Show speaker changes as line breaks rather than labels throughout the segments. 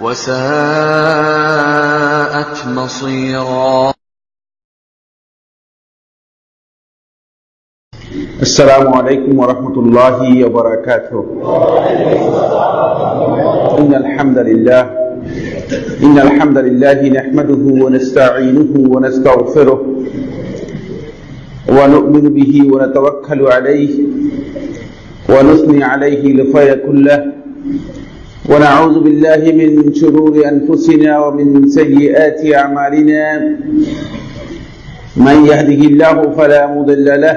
وساءت مصيرا.
السلام عليكم ورحمة الله وبركاته. إن الحمد لله إن الحمد لله نحمده ونستعينه ونستغفره ونؤمن به ونتوكل عليه ونثني عليه لخير كله. ونعوذ بالله من شرور أنفسنا ومن سيئات أعمالنا. من يهده الله فلا مضل له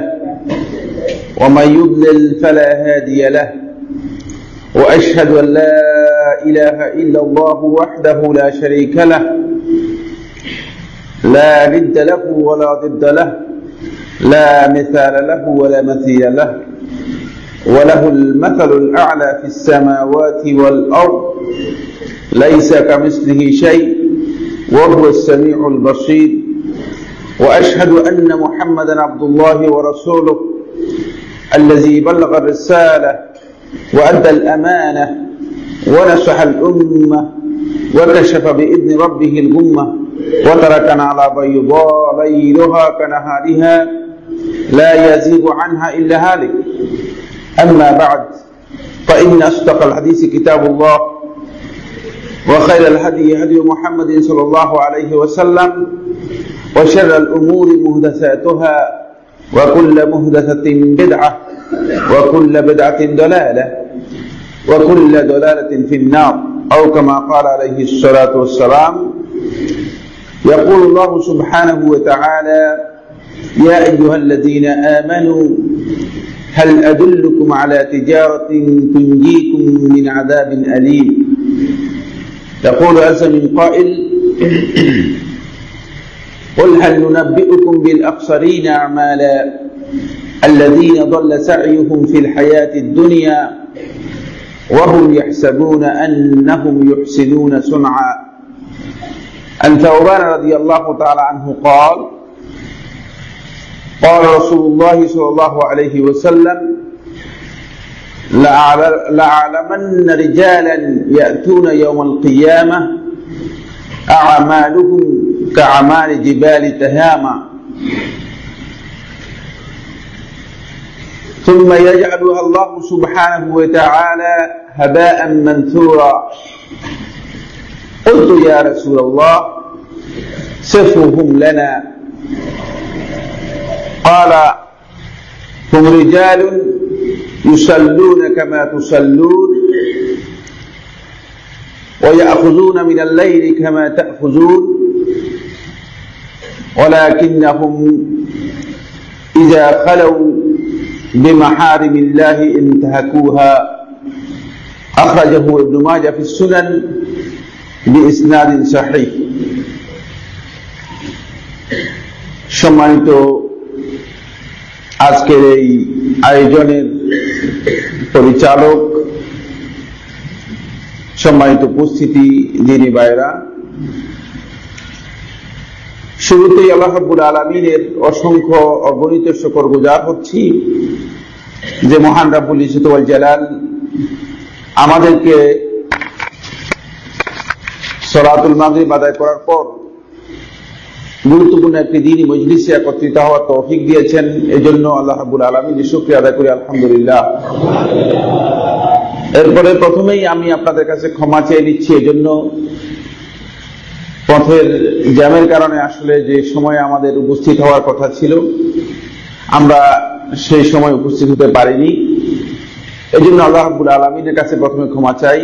ومن يضلل فلا هادي له. وأشهد أن لا إله إلا الله وحده لا شريك له لا ند له ولا ضد له لا مثال له ولا مثيل له. وله المثل الأعلى في السماوات والأرض ليس كمثله شيء وهو السميع البصير. وأشهد أن محمدا عبد الله ورسوله الذي بلغ الرسالة وأدى الأمانة ونصح الأمة وكشف بإذن ربه الغمة وتركنا على بيضاء ليلها كنهارها لا يزيغ عنها إلا هالك. أما بعد فإن أصدق الحديث كتاب الله وخير الهدي هدي محمد صلى الله عليه وسلم وشر الأمور مهدثاتها وكل مهدثة بدعة وكل بدعة ضلالة وكل ضلالة في النار. أو كما قال عليه الصلاة والسلام يقول الله سبحانه وتعالى يا أيها الذين آمنوا هل أدلكم على تجارة تنجيكم من عذاب أليم؟ يقول عز من قائل قل هل ننبئكم بالأخسرين أعمالا الذين ضل سعيهم في الحياة الدنيا وهم يحسبون أنهم يحسنون صنعا. عن ثوبان رضي الله تعالى عنه قال قال رسول الله صلى الله عليه وسلم لأعلمن رجالا يأتون يوم القيامة أعمالهم كأعمال جبال تهامة. ثم يجعلها الله سبحانه وتعالى هباء منثورا. قلت يا رسول الله صفهم لنا. قال هم رجال يصلون كما تصلون ويأخذون من الليل كما تأخذون ولكنهم إذا خلوا بمحارم الله انتهكوها أخرجه ابن ماجه في السنن بإسناد صحيح সম্মানিত আজকের এই আয়োজনের পরিচালক সম্মানিত উপস্থিতি যিনি বাইরা শুরুতেই আল্লাহ হাবুল আলমিনের অসংখ্য অগণিত শকর গুজার হচ্ছি যে মহান রাবুল ইসুতওয়াল জালাল আমাদেরকে সরাতুল মাগরিব আদায় করার পর গুরুত্বপূর্ণ একটি দিনই মজলিসে একত্রিত হওয়ার তৌফিক দিয়েছেন। এই জন্য আল্লাহ হাবুল আলমী শুক্রিয়া আদায় করি, আলহামদুলিল্লাহ। এরপরে প্রথমেই আমি আপনাদের কাছে ক্ষমা চেয়ে নিচ্ছি। এজন্য পথের জ্যামের কারণে আসলে যে সময় আমাদের উপস্থিত হওয়ার কথা ছিল, আমরা সেই সময় উপস্থিত হতে পারিনি। এই জন্য আল্লাহ হাবুল কাছে প্রথমে ক্ষমা চাই।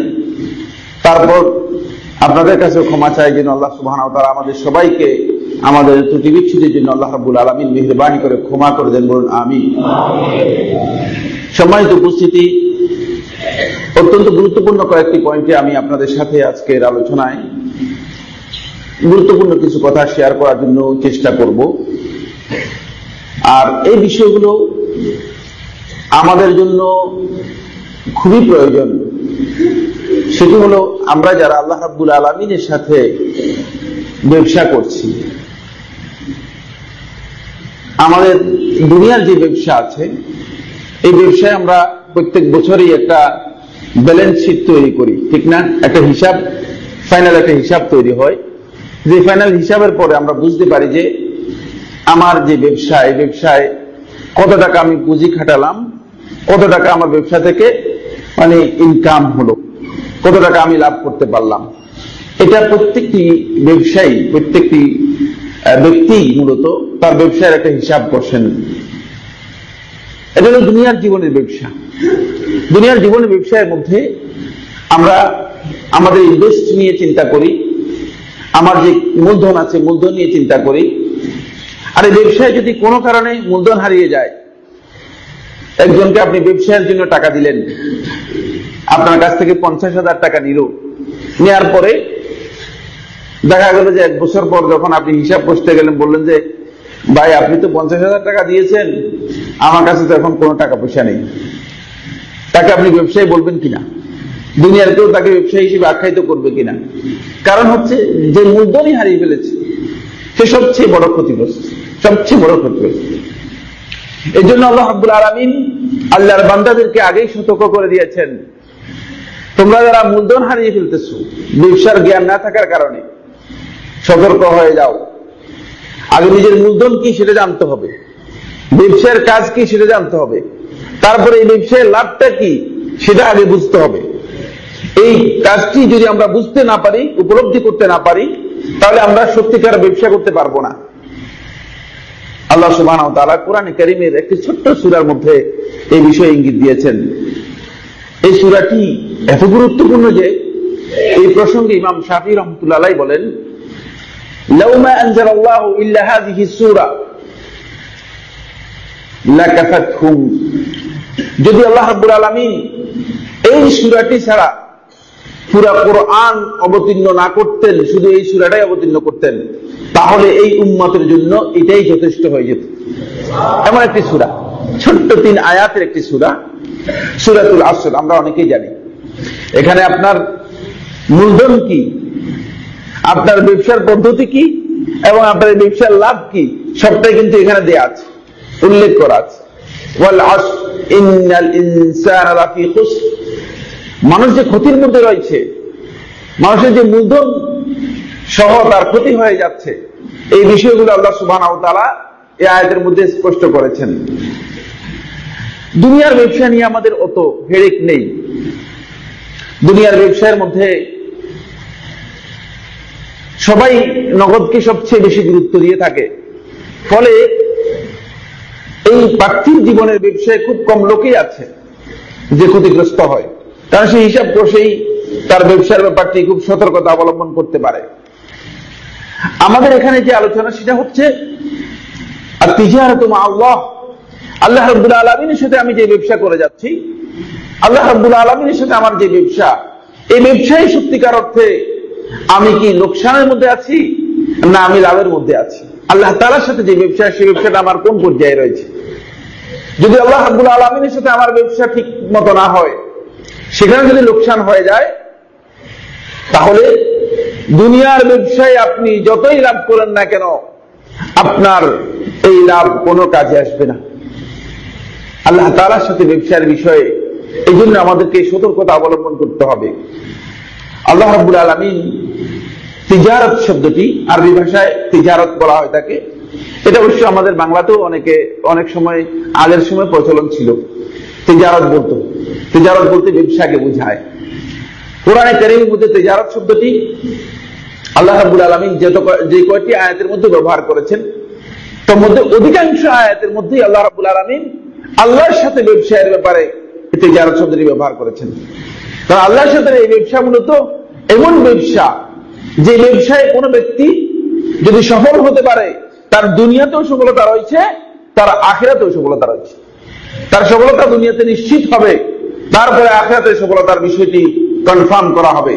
তারপর আপনাদের কাছেও ক্ষমা চাই। যেন আল্লাহ সুবাহ আমাদের সবাইকে আমাদের ত্রুটি বিচ্ছুতির জন্য আল্লাহ রাবুল আলমিন মেহরবানি করে ক্ষমা করে দেন বলুন আমি সম্মানিত উপস্থিতি, অত্যন্ত গুরুত্বপূর্ণ কয়েকটি পয়েন্টে আমি আপনাদের সাথে আজকের আলোচনায় গুরুত্বপূর্ণ কিছু কথা শেয়ার করার জন্য চেষ্টা করব। আর এই বিষয়গুলো আমাদের জন্য খুবই প্রয়োজন। সেটি হলো আমরা যারা আল্লাহ রাব্বুল আলমিনের সাথে ব্যবসা করছি আমাদের দুনিয়ার যে ব্যবসা আছে, এই ব্যবসায় আমরা প্রত্যেক বছরই একটা ব্যালেন্স শিট তৈরি করি, ঠিক না? একটা হিসাব ফাইনাল একটা হিসাব তৈরি হয়। যে ফাইনাল হিসাবের পরে আমরা বুঝতে পারি যে আমার যে ব্যবসা, এই ব্যবসায় কত টাকা আমি পুঁজি খাটালাম, কত টাকা আমার ব্যবসা থেকে মানে ইনকাম হলো, কত টাকা আমি লাভ করতে পারলাম। এটা প্রত্যেকটি ব্যবসায়ী প্রত্যেকটি ব্যক্তি মূলত তার ব্যবসার একটা হিসাব করছেন। এটা হলো দুনিয়ার জীবনের ব্যবসা। দুনিয়ার জীবনের ব্যবসায়ের মধ্যে আমরা আমাদের ইনভেস্ট নিয়ে চিন্তা করি, আমার যে মূলধন আছে মূলধন নিয়ে চিন্তা করি। আর এই ব্যবসায় যদি কোনো কারণে মূলধন হারিয়ে যায়, একজনকে আপনি ব্যবসায়ের জন্য টাকা দিলেন, আপনার কাছ থেকে পঞ্চাশ হাজার টাকা নিল নেওয়ার পরে দেখা গেল যে এক বছর পর যখন আপনি হিসাব করতে গেলেন, বললেন যে, ভাই, আপনি তো পঞ্চাশ হাজার টাকা দিয়েছেন, আমার কাছে তো এখন কোনো টাকা পয়সা নেই। তাকে আপনি ব্যবসায়ী বলবেন কিনা? দুনিয়ার কেউ তাকে ব্যবসায়ী হিসেবে আখ্যায়িত করবে কিনা? কারণ হচ্ছে, যে মূলধনই হারিয়ে ফেলেছে, সে সবচেয়ে বড় ক্ষতিগ্রস্ত, সবচেয়ে বড় ক্ষতিগ্রস্ত। এই জন্য আল্লাহ আব্দুল আলমিন আল্লাহর বান্দাদেরকে আগেই সতর্ক করে দিয়েছেন, তোমরা যারা মূলধন হারিয়ে ফেলতেছ, ব্যবসার জ্ঞান না থাকার কারণে সতর্ক হয়ে যাও। আগে নিজের মূলধন কি সেটা জানতে হবে। ব্যবসার কাজ কি সেটা জানতে হবে। তারপরে এই ব্যবসায়ের লাভটা কি সেটা আগে বুঝতে হবে। এই কাজটি যদি আমরা বুঝতে না পারি, উপলব্ধি করতে না পারি, তাহলে আমরা সত্যিকার ব্যবসা করতে পারব না। আল্লাহ সুবাহ কোরআন করিমের একটি ছোট্ট সুরার মধ্যে এই বিষয়ে ইঙ্গিত দিয়েছেন। এই সুরাটি এত গুরুত্বপূর্ণ যে এই প্রসঙ্গে ইমাম শাফি রহমতুল্লাহ বলেন লৌমা আনজাল আল্লাহ ইল্লা হাযিহি সূরা লাকাফাতহুম যদি আল্লাহ রাব্বুল আলামিন এই সূরাটি ছাড়া পুরা কোরআন অবতীর্ণ না করতেন, শুধু এই সূরাটাই অবতীর্ণ করতেন, তাহলে এই উম্মতের জন্য এটাই যথেষ্ট হয়ে যেত। এমন একটি সূরা, ছোট্ট তিন আয়াতের একটি সূরা, সূরাতুল আসর, আমরা অনেকেই জানি। এখানে আপনার মূলধন কি? আপনার ব্যবসার পদ্ধতি কি এবং আপনার ব্যবসার লাভ কি? সবটাই কিন্তু এখানে দেয়া আছে। উল্লেখ করা আছে। মানুষ যে ক্ষতির মধ্যে রয়েছে, মানুষের যে মূলধন সহ তার ক্ষতি হয়ে যাচ্ছে, এই বিষয়গুলো আল্লাহ সুবাহ এই আয়াতের মধ্যে স্পষ্ট করেছেন। দুনিয়ার ব্যবসা নিয়ে আমাদের অত হেরেক নেই। দুনিয়ার ব্যবসায়ের মধ্যে সবাই নগদকে সবচেয়ে বেশি গুরুত্ব দিয়ে থাকে। ফলে এই পার্থিব জীবনের ব্যবসায় খুব কম লোকই আছে যে ক্ষতিগ্রস্ত হয়। কারণ সে হিসাব কষেই তার ব্যবসার ব্যাপারটি খুব সতর্কতা অবলম্বন করতে পারে। আমাদের এখানে যে আলোচনা, সেটা হচ্ছে, আর তিজারত আল্লাহ। আল্লাহ রব্দুল আলমিনের সাথে আমি যে ব্যবসা করে যাচ্ছি, আল্লাহ রব্দুল আলমিনের সাথে আমার যে ব্যবসা, এই ব্যবসায় সত্যিকার অর্থে আমি কি লোকসানের মধ্যে আছি? না, আমি লাভের মধ্যে আছি। আল্লাহ তালার সাথে যে ব্যবসা, সেই ব্যবসাটা আমার কোন পর্যায়ে রয়েছে? যদি আল্লাহ আব্দুল আলমিনের সাথে আমার ব্যবসা ঠিক মতো না হয়, সেখানে যদি লোকসান হয়ে যায়, তাহলে দুনিয়ার ব্যবসায় আপনি যতই লাভ করেন না কেন, আপনার এই লাভ কোনো কাজে আসবে না। আল্লাহ তালার সাথে ব্যবসার বিষয়ে এই জন্য আমাদেরকে সতর্কতা অবলম্বন করতে হবে। আল্লাহ রাবুল আলমিন তিজারত শব্দটি আরবি ভাষায় তিজারত বলা হয় তাকে। এটা অবশ্য আমাদের বাংলাতেও অনেকে অনেক সময় আগের সময় প্রচলন ছিল। তিজারত বলতো। তিজারত বলতে ব্যবসাকে বোঝায়। কোরআনে কারিমের মধ্যে তিজারত শব্দটি আল্লাহ রাবুল আলমিন যে কয়টি আয়াতের মধ্যে ব্যবহার করেছেন, তার মধ্যে অধিকাংশ আয়াতের মধ্যেই আল্লাহ রাবুল আলমিন আল্লাহর সাথে ব্যবসায়ের ব্যাপারে তেজারত শব্দটি ব্যবহার করেছেন। কারণ আল্লাহর সাথে এই ব্যবসা মূলত এমন ব্যবসা যে ব্যবসায় কোনো ব্যক্তি যদি সফল হতে পারে, তার দুনিয়াতেও সফলতা রয়েছে, তার আখেরাতেও সফলতা রয়েছে। তার সফলতা দুনিয়াতে নিশ্চিত হবে, তারপরে আখেরাতের সফলতার বিষয়টি কনফার্ম করা হবে।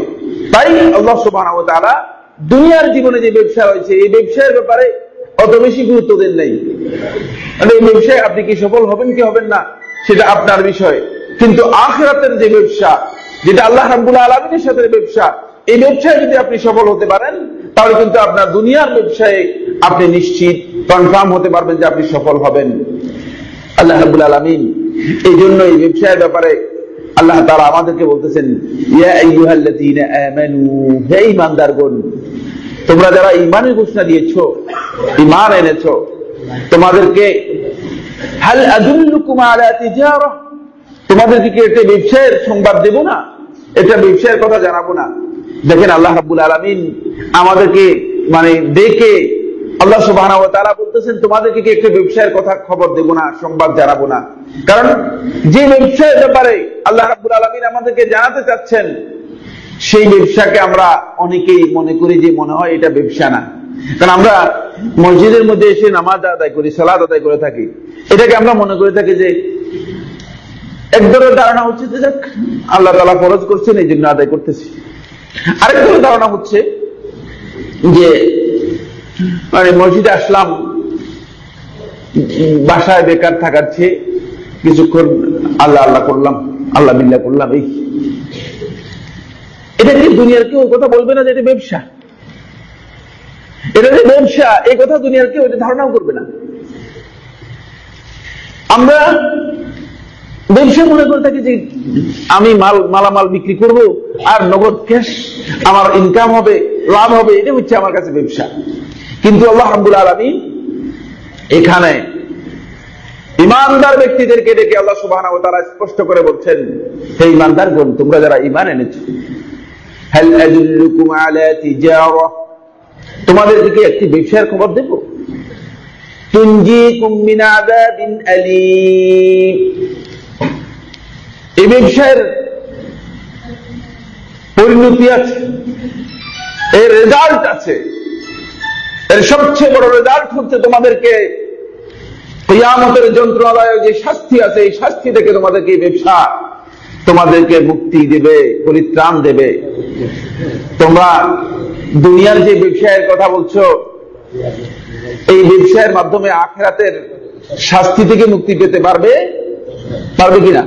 তাই তারা দুনিয়ার জীবনে যে ব্যবসা রয়েছে, এই ব্যবসার ব্যাপারে অত বেশি গুরুত্ব দেন নাই। মানে এই ব্যবসায় আপনি কি সফল হবেন কি হবেন না, সেটা আপনার বিষয়। কিন্তু আখেরাতের যে ব্যবসা যেটা আল্লাহ রাব্বুল আলমিনের সাথে ব্যবসা। এই ব্যবসায় যদি আপনি সফল হতে পারেন, তাহলে কিন্তু আপনার দুনিয়ার ব্যবসায় আপনি নিশ্চিত কনফার্ম হতে পারবেন যে আপনি সফল হবেন। আল্লাহ রাব্বুল আলমিন এই জন্য এই ব্যবসায়ের ব্যাপারে আল্লাহ তারা আমাদেরকে বলতেছেন তোমরা যারা ঈমানের ঘোষণা দিয়েছ ইমান এনেছো, তোমাদেরকে, হাল তিজারা তোমাদেরকে কি একটা ব্যবসায়ের সংবাদ দেব না। এটা ব্যবসায়ের কথা জানাব না। দেখেন আল্লাহ রাব্বুল আলামিন আমাদেরকে মানে ডেকে আল্লাহ ওয়া তাআলা বলতেছেন, তোমাদেরকে কি একটা ব্যবসায়ের কথা খবর দেব না, সংবাদ জানাব না? কারণ যে ব্যবসায়ের ব্যাপারে আল্লাহ রাব্বুল আলামিন আমাদেরকে জানাতে চাচ্ছেন, সেই ব্যবসাকে আমরা অনেকেই মনে করি যে মনে হয় এটা ব্যবসা না। কারণ আমরা মসজিদের মধ্যে এসে নামাজ আদায় করি সালাদ আদায় করে থাকি। এটাকে আমরা মনে করে থাকি যে এক ধারণা হচ্ছে যে দেখ আল্লাহ তালা ফরজ করছেন এই জন্য আদায় করতেছি। আরেক ধরনের ধারণা হচ্ছে যে মানে মসজিদে আসলাম, বাসায় বেকার থাকার চেয়ে কিছুক্ষণ আল্লাহ আল্লাহ করলাম, আল্লাহ বিল্লাহ করলাম, এই। এটা কি দুনিয়ার কেউ কথা বলবে না যে এটা ব্যবসা? এটা যে ব্যবসা, এই কথা দুনিয়ার কেউ এটা ধারণাও করবে না। আমরা ব্যবসা মনে করে থাকি যে আমি মাল, মালামাল বিক্রি করব আর নগদ ক্যাশ আমার ইনকাম হবে, লাভ হবে এটা হচ্ছে আমার কাছে ব্যবসা। কিন্তু আল্লাহ হামদুল আলমী এখানে ইমানদার ব্যক্তিদেরকে ডেকে আল্লাহ সুবাহ তারা স্পষ্ট করে বলছেন, হে ইমানদার গুণ তোমরা যারা ইমান এনেছো, হেল আদুল্লুকুম আলা তিজারা, তোমাদের দিকে একটি ব্যবসার খবর দেব। তুনজিকুম মিন আযাবিন আলীম। এই ব্যবসার পরিণতি আছে। এর রেজাল্ট আছে। এর সবচেয়ে বড় রেজাল্ট হচ্ছে তোমাদেরকে কিয়ামতের যন্ত্রণাদায়ক যে শাস্তি আছে, এই শাস্তি থেকে তোমাদেরকে ব্যবসা তোমাদেরকে মুক্তি দেবে, পরিত্রাণ দেবে। তোমরা দুনিয়ার যে ব্যবসায়ের কথা বলছো, এই ব্যবসায়ের মাধ্যমে আখেরাতের শাস্তি থেকে মুক্তি পেতে পারবে পারবে কিনা?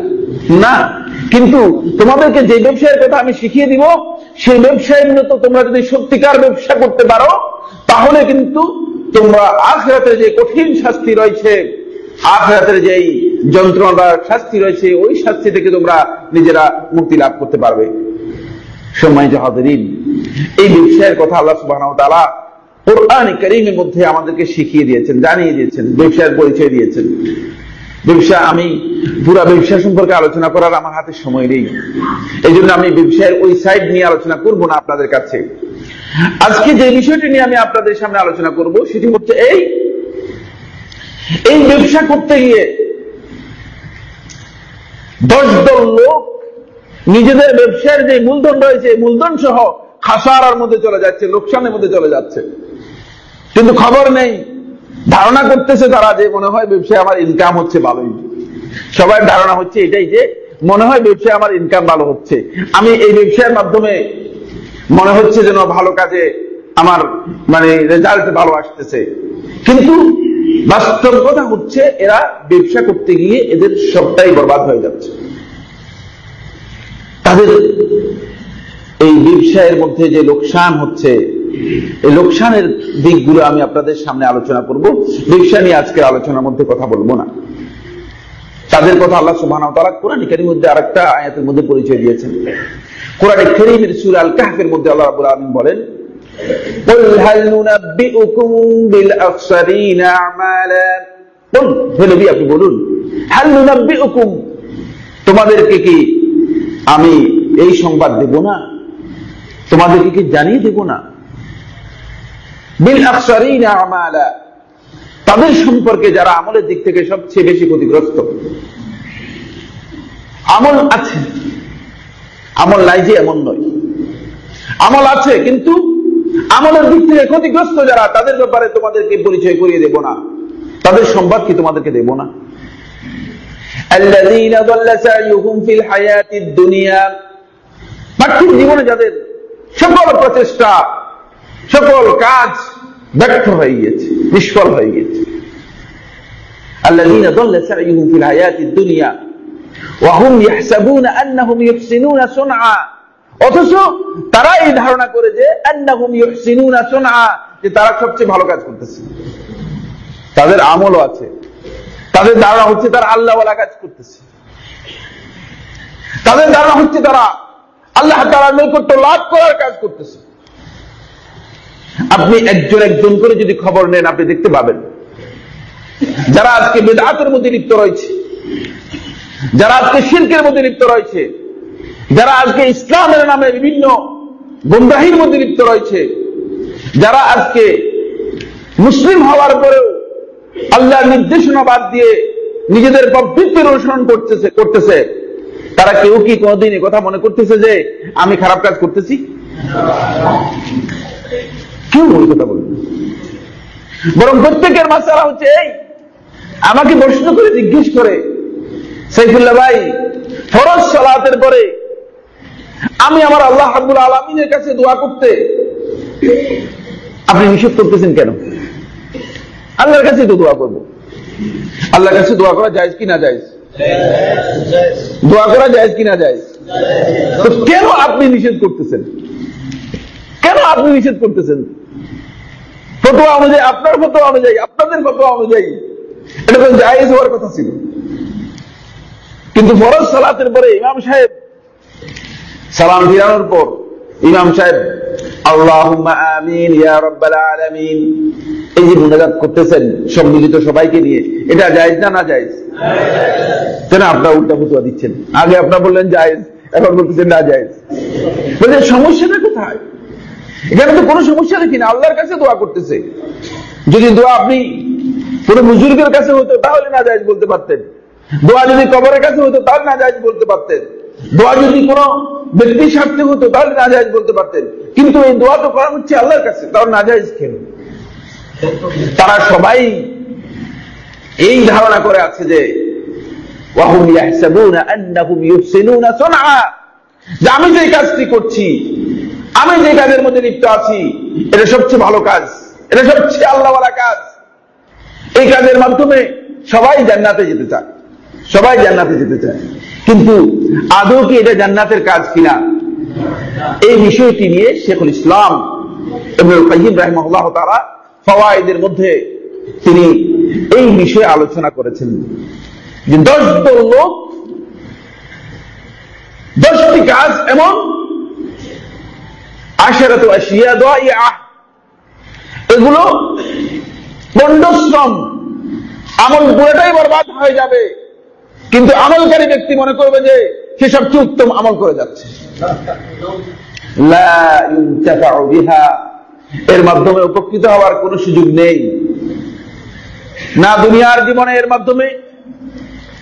না, কিন্তু তোমাদেরকে যে ব্যবসায়ের কথা আমি শিখিয়ে দিব, সেই ব্যবসায় মূলত তোমরা যদি সত্যিকার ব্যবসা করতে পারো, তাহলে কিন্তু তোমরা আখরাতের যে কঠিন শাস্তি রয়েছে, আখরাতের যেই যন্ত্রণাদায়ক শাস্তি রয়েছে, ওই শাস্তি থেকে তোমরা নিজেরা মুক্তি লাভ করতে পারবে। সময় জাহাদিন এই ব্যবসায়ের কথা আল্লাহ সুবাহ তালা কোরআন করিমের মধ্যে আমাদেরকে শিখিয়ে দিয়েছেন, জানিয়ে দিয়েছেন, ব্যবসায়ের পরিচয় দিয়েছেন। ব্যবসা, আমি পুরা ব্যবসা সম্পর্কে আলোচনা করার আমার হাতে সময় নেই। এই জন্য আমি ব্যবসায়ের ওই সাইড নিয়ে আলোচনা করব না আপনাদের কাছে। আজকে যে বিষয়টি নিয়ে আমি আপনাদের সামনে আলোচনা করব, সেটি হচ্ছে এই এই ব্যবসা করতে গিয়ে দশ দল লোক নিজেদের ব্যবসার যে মূলধন রয়েছে মূলধন সহ খাসারার মধ্যে চলে যাচ্ছে, লোকসানের মধ্যে চলে যাচ্ছে। কিন্তু খবর নেই ধারণা করতেছে তারা যে মনে হয় ব্যবসায় আমার ইনকাম হচ্ছে ভালোই। সবার ধারণা হচ্ছে এটাই যে মনে হয় ব্যবসায় আমার ইনকাম ভালো হচ্ছে। আমি এই ব্যবসার মাধ্যমে মনে হচ্ছে যেন ভালো কাজে আমার মানে রেজাল্ট ভালো আসতেছে। কিন্তু বাস্তব কথা হচ্ছে এরা ব্যবসা করতে গিয়ে এদের সবটাই বরবাদ হয়ে যাচ্ছে। তাদের এই ব্যবসায়ের মধ্যে যে লোকসান হচ্ছে এই লোকসানের দিকগুলো আমি আপনাদের সামনে আলোচনা করব ব্যবসা নিয়ে আজকে আলোচনার মধ্যে কথা বলবো না তাদের কথা আল্লাহ সুবাহ তারা কোরআন কারিমের মধ্যে আরেকটা আয়াতের মধ্যে পরিচয় দিয়েছেন কোরআন কারিমের সূরা আল কাহফের মধ্যে আল্লাহ রাব্বুল আলামিন বলেন قل هل ننبئكم بالأخسرين أعمالا বল হে নবী আপনি বলুন হাল নুনাব্বিউকুম তোমাদেরকে কি আমি এই সংবাদ দেব না তোমাদেরকে কি জানিয়ে দেব না তাদের সম্পর্কে যারা আমলের দিক থেকে সবচেয়ে বেশি ক্ষতিগ্রস্ত। আমল আছে। আমল নাই যে এমন নয়। আমল আছে, কিন্তু আমলের দিক থেকে ক্ষতিগ্রস্ত যারা, তাদের ব্যাপারে তোমাদেরকে পরিচয় করিয়ে দেব না। তাদের সম্বাদ কি তোমাদেরকে দেব না? জীবনে যাদের সকল প্রচেষ্টা, সকল কাজ ব্যর্থ হয়ে গিয়েছে, নিষ্ফল হয়ে গিয়েছে। الذين ضل سعيهم في الحياة الدنيا وهم يحسبون أنهم يحسنون صنعا অথচ তারা এই ধারণা করে যে সুনআ, যে তারা সবচেয়ে ভালো কাজ করতেছে। তাদের আমলও আছে, তাদের ধারণা হচ্ছে তারা আল্লাহওয়ালা কাজ করতেছে। তাদের ধারণা হচ্ছে তারা আল্লাহ তাআলার নৈকট্য লাভ করার কাজ করতেছে। আপনি একজন একজন করে যদি খবর নেন, আপনি দেখতে পাবেন। যারা আজকে বেদাতের মধ্যে লিপ্ত রয়েছে, যারা আজকে শিল্পের মধ্যে লিপ্ত রয়েছে, যারা আজকে ইসলামের নামে বিভিন্ন গুমরাহির মধ্যে লিপ্ত রয়েছে, যারা আজকে মুসলিম হওয়ার পরেও আল্লাহর নির্দেশনা বাদ দিয়ে নিজেদের প্রবৃত্তির অনুসরণ করতেছে করতেছে, তারা কেউ কি কোনদিন কথা মনে করতেছে যে, আমি খারাপ কাজ করতেছি? ওই কথা বলবে। বরং প্রত্যেকের মাসালা হচ্ছে এই। আমাকে প্রশ্ন করে জিজ্ঞেস করে, সাইফুল্লাহ ভাই, ফরজ সালাতের পরে আমি আমার আল্লাহ আব্দুল আলমিনের কাছে দোয়া করতে আপনি নিষেধ করতেছেন কেন? আল্লাহর কাছে তো দোয়া করব। আল্লাহর কাছে দোয়া করা যায় কি না যায় দোয়া করা যায় কি না যায় তো কেন আপনি নিষেধ করতেছেন? কেন আপনি নিষেধ করতেছেন? ফতোয়া অনুযায়ী, আপনার ফতোয়া অনুযায়ী, আপনাদের ফতোয়া অনুযায়ী। এটা তো জায়েজ হওয়ার কথা ছিল। কিন্তু ফরজ সালাতের পরে ইমাম সাহেব সালাম ফিরানোর পর ইমাম সাহেব, আল্লাহুম্মা আমিন রাব্বাল আলামিন। এই যে মুনাজাত করতেছেন সম্মিলিত সবাইকে নিয়ে, এটা জায়েজ না না জায়েজ? কেন আপনার উল্টা ফতোয়া দিচ্ছেন? আগে আপনার বললেন জায়েজ, এখন বলতেছেন না জায়েজ। বলছে সমস্যাটা কোথায়? এখানে তো কোনো সমস্যা দেখি না, আল্লাহর কাছে দোয়া করতেছে। যদি দোয়া আপনি কোন বুজুর্গের কাছে হতো, তাহলে না জায়েজ বলতে পারতেন। দোয়া যদি কবরের কাছে হতো, তাহলে না জায়েজ বলতে পারতেন। দোয়া যদি কোন ব্যক্তির স্বার্থে হতো, তাহলে না জায়েজ বলতে পারতেন। কিন্তু এই দোয়া তো করা হচ্ছে আল্লাহর কাছে, তাহলে না জায়েজ কেন? তারা সবাই এই ধারণা করে আছে যে আমি যে কাজটি করছি আমি যে কাজের মধ্যে লিপ্ত আছি, এটা সবচেয়ে ভালো কাজ, এটা সবচেয়ে আল্লাহওয়ালা কাজ। এই কাজের মাধ্যমে সবাই জান্নাতে যেতে চায়, সবাই জান্নাতে যেতে চায়। কিন্তু আদৌ কি এটা জান্নাতের কাজ কিনা? এই বিষয়টি নিয়ে শেখুল ইসলাম কাইয়িম রাহিমাহুল্লাহ তাআলা ফওয়াইদের মধ্যে তিনি এই বিষয়ে আলোচনা করেছেন। যে দশ দল লোক, দশটি কাজ এমন আশারাত এগুলো দণ্ডশ্রম আমল পুরোটাই বরবাদ হয়ে যাবে। কিন্তু আমলকারী ব্যক্তি মনে করবে যে, সে সবচেয়ে উত্তম আমল করে যাচ্ছে। এর মাধ্যমে উপকৃত হওয়ার কোনো সুযোগ নেই। না দুনিয়ার জীবনে এর মাধ্যমে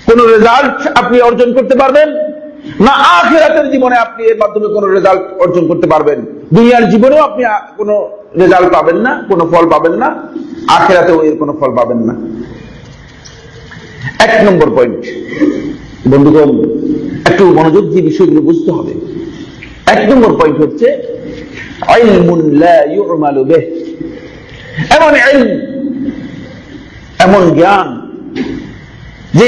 কোন রেজাল্ট আপনি অর্জন করতে পারবেন, না আখেরাতের জীবনে আপনি এর মাধ্যমে কোন রেজাল্ট অর্জন করতে পারবেন। দুনিয়ার জীবনেও আপনি কোনো রেজাল্ট পাবেন না, কোনো ফল পাবেন না, আখেরাতেও এর কোনো ফল পাবেন না। এক নম্বর পয়েন্ট বন্ধুগণ, একটু মনোযোগ দিয়ে বিষয়গুলো বুঝতে হবে। এক নম্বর পয়েন্ট হচ্ছে এমন এমন জ্ঞান, যে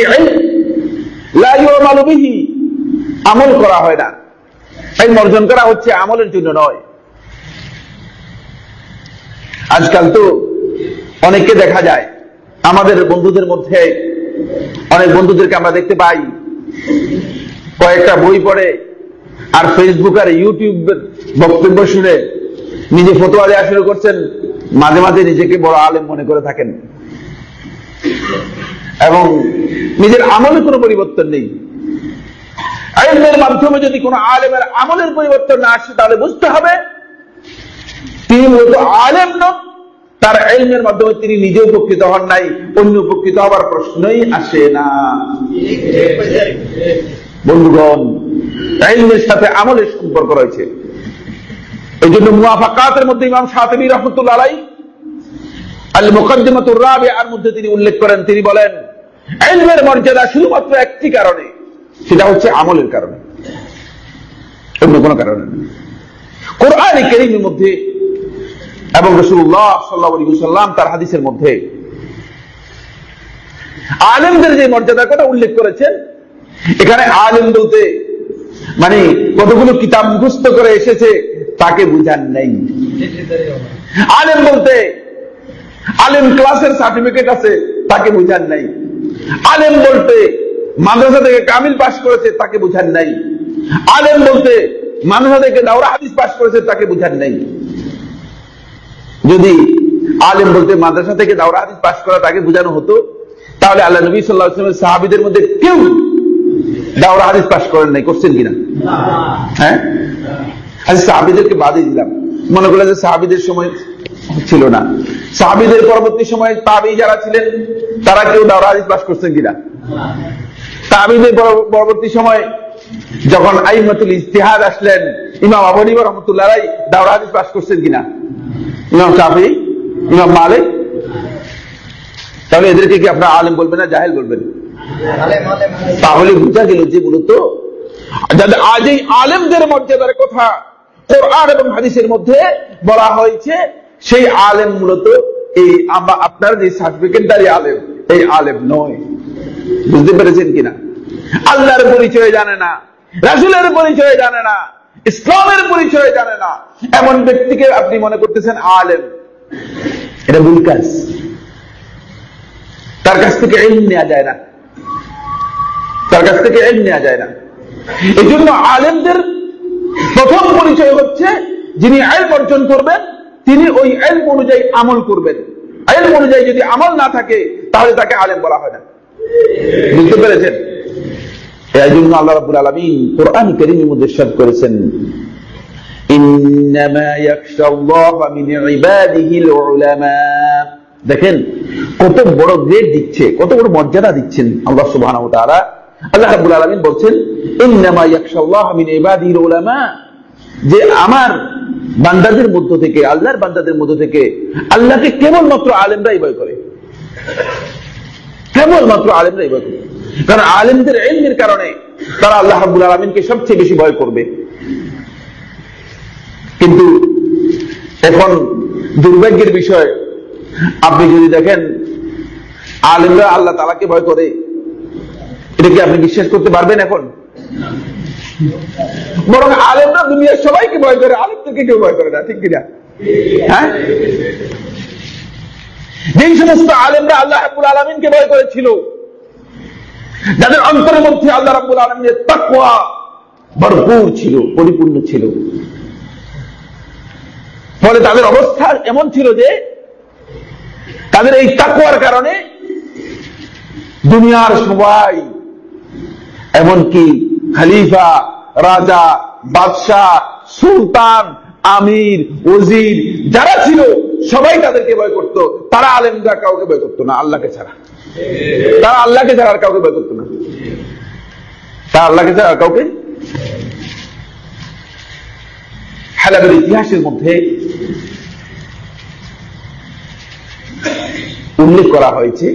আমল করা হয় না। অর্জন করা হচ্ছে আমলের জন্য নয়। আজকাল তো অনেককে দেখা যায়। আমাদের বন্ধুদের মধ্যে অনেক বন্ধুদেরকে আমরা দেখতে পাই। কয়েকটা বই পড়ে আর ফেসবুক আর ইউটিউব বক্তব্য শুনে নিজে ফতোয়া দেওয়া শুরু করছেন। মাঝে মাঝে নিজেকে বড় আলেম মনে করে থাকেন। এবং নিজের আমলে কোনো পরিবর্তন নেই। আইনের মাধ্যমে যদি কোনো আলেমের আমলের পরিবর্তন না আসে, তাহলে বুঝতে হবে তিনি মূলত আলেম নন তার এলমের মাধ্যমে তিনি নিজে উপকৃত হন নাই। অন্য উপকৃত হবার প্রশ্নই আসে না। বন্ধুগণ, এলমের সাথে আমলের সম্পর্ক রয়েছে। এই জন্য মুআফাকাতের মধ্যে ইমাম শাতিবী রহমতুল্লাহ আলাই আল মুকদ্দিমাতুর রাবিআর মধ্যে তিনি উল্লেখ করেন। তিনি বলেন, এলমের মর্যাদা শুধুমাত্র একটি কারণে। সেটা হচ্ছে আমলের কারণে। অন্য কোনো কারণে নয়। কোরআন করিমের মধ্যে এবং রসুল্লাহ সাল্লাহ তার হাদিসের মধ্যে আলেমদের যে মর্যাদার কথা উল্লেখ করেছেন, এখানে আলেম বলতে মানে কতগুলো কিতাব মুখস্থ করে এসেছে তাকে বুঝান নেই। আলেম বলতে আলেম ক্লাসের সার্টিফিকেট আছে তাকে বুঝান নাই। আলেম বলতে মাদ্রাসা থেকে কামিল পাশ করেছে তাকে বুঝান নাই। আলেম বলতে মাদ্রাসা থেকে দাওরা হাদিস পাশ করেছে তাকে বুঝান নাই। যদি আলেম বলতে মাদ্রাসা থেকে দাওরা হাদিস পাশ করা তাকে বোঝানো হতো, তাহলে আল্লাহ নবী সাল্লাহ সাহাবিদের মধ্যে কেউ দাওরা হাদিস পাশ করেন নাই, করছেন কিনা? হ্যাঁ? আচ্ছা সাহাবিদেরকে বাদে দিলাম। মনে করলেন যে সাহাবিদের সময় ছিল না। সাহাবিদের পরবর্তী সময় তাবি যারা ছিলেন, তারা কেউ দাওরা হাদিস পাশ করছেন কিনা? তাবিদের পরবর্তী সময় যখন আইমাতুল ইস্তিহাদ আসলেন, ইমাম আবু রহমতুল্লাহ রাই দাওরা হাদিস পাশ করছেন কিনা? ইমাম শাফি ইমাম মালিক। তাহলে এদেরকে কি আপনার আলেম বলবেন না জাহেল বলবেন? তাহলে বুঝা গেল যে মূলত যাদের আজ এই আলেমদের মর্যাদার কথা কোরআন এবং হাদিসের মধ্যে বলা হয়েছে, সেই আলেম মূলত এই আমরা আপনার যে সার্টিফিকেটদারি আলেম, এই আলেম নয়। বুঝতে পেরেছেন কিনা? আল্লাহর পরিচয় জানে না, রাসুলের পরিচয় জানে না। ইসলামের পরিচয় জানে না। এমন ব্যক্তিকে আপনি মনে করতেছেন আলেম। এটা ভুল কাজ। তার কাছ থেকে এল নেওয়া যায় না। তার কাছ থেকে এল নেওয়া যায় না। এই জন্য আলেমদের প্রথম পরিচয় হচ্ছে, যিনি আইল অর্জন করবেন, তিনি ওই আইল অনুযায়ী আমল করবেন। আইল অনুযায়ী যদি আমল না থাকে, তাহলে তাকে আলেম বলা হয় না। বুঝতে পেরেছেন? এই জন্য আল্লাহ রাবুল আলমিন কোরআন করিমের মধ্যে সব করেছেন দেখেন, কত বড় গ্রেড দিচ্ছে, কত বড় মর্যাদা দিচ্ছেন আল্লাহ সুবাহ আল্লাহ রাবুল আলমিন বলছেন যে আমার বান্দাদের মধ্য থেকে, আল্লাহর বান্দাদের মধ্য থেকে, আল্লাহকে কেবলমাত্র আলেমরাই ভয় করে। কেবলমাত্র আলেমরাই ভয় করে। কারণ আলেমদের এলমের কারণে তারা আল্লাহ রাবুল আলমিনকে সবচেয়ে বেশি ভয় করবে। কিন্তু এখন দুর্ভাগ্যের বিষয়, আপনি যদি দেখেন, আলেমরা আল্লাহ তালাকে ভয় করে। এটা কি আপনি বিশ্বাস করতে পারবেন এখন? বরং আলেমরা দুনিয়ার সবাইকে ভয় করে, আলেমদেরকে কেউ ভয় করে না, ঠিক কিনা? হ্যাঁ? যেই সমস্ত আলেমরা আল্লাহ রাবুল আলমিনকে ভয় করেছিল যাদের অন্তরের মধ্যে আল্লাহ রাবুল আলমিনের তাকুয়া ভরপুর ছিল, পরিপূর্ণ ছিল। ফলে তাদের অবস্থা এমন ছিল যে, তাদের এই তাকুয়ার কারণে দুনিয়ার সবাই, এমনকি খালিফা, রাজা, বাদশাহ, সুলতান, আমির ওজির যারা ছিল, সবাই তাদেরকে ভয় করত। তারা আলেমরা কাউকে ভয় করতো না, আল্লাহকে ছাড়া। তারা আল্লাহকে ছাড়া আর কাউকে ভয় করতো না। তারা আল্লাহকে ছাড়া আর কাউকে হালাবের ইতিহাসের মধ্যে উল্লেখ করা হয়েছে,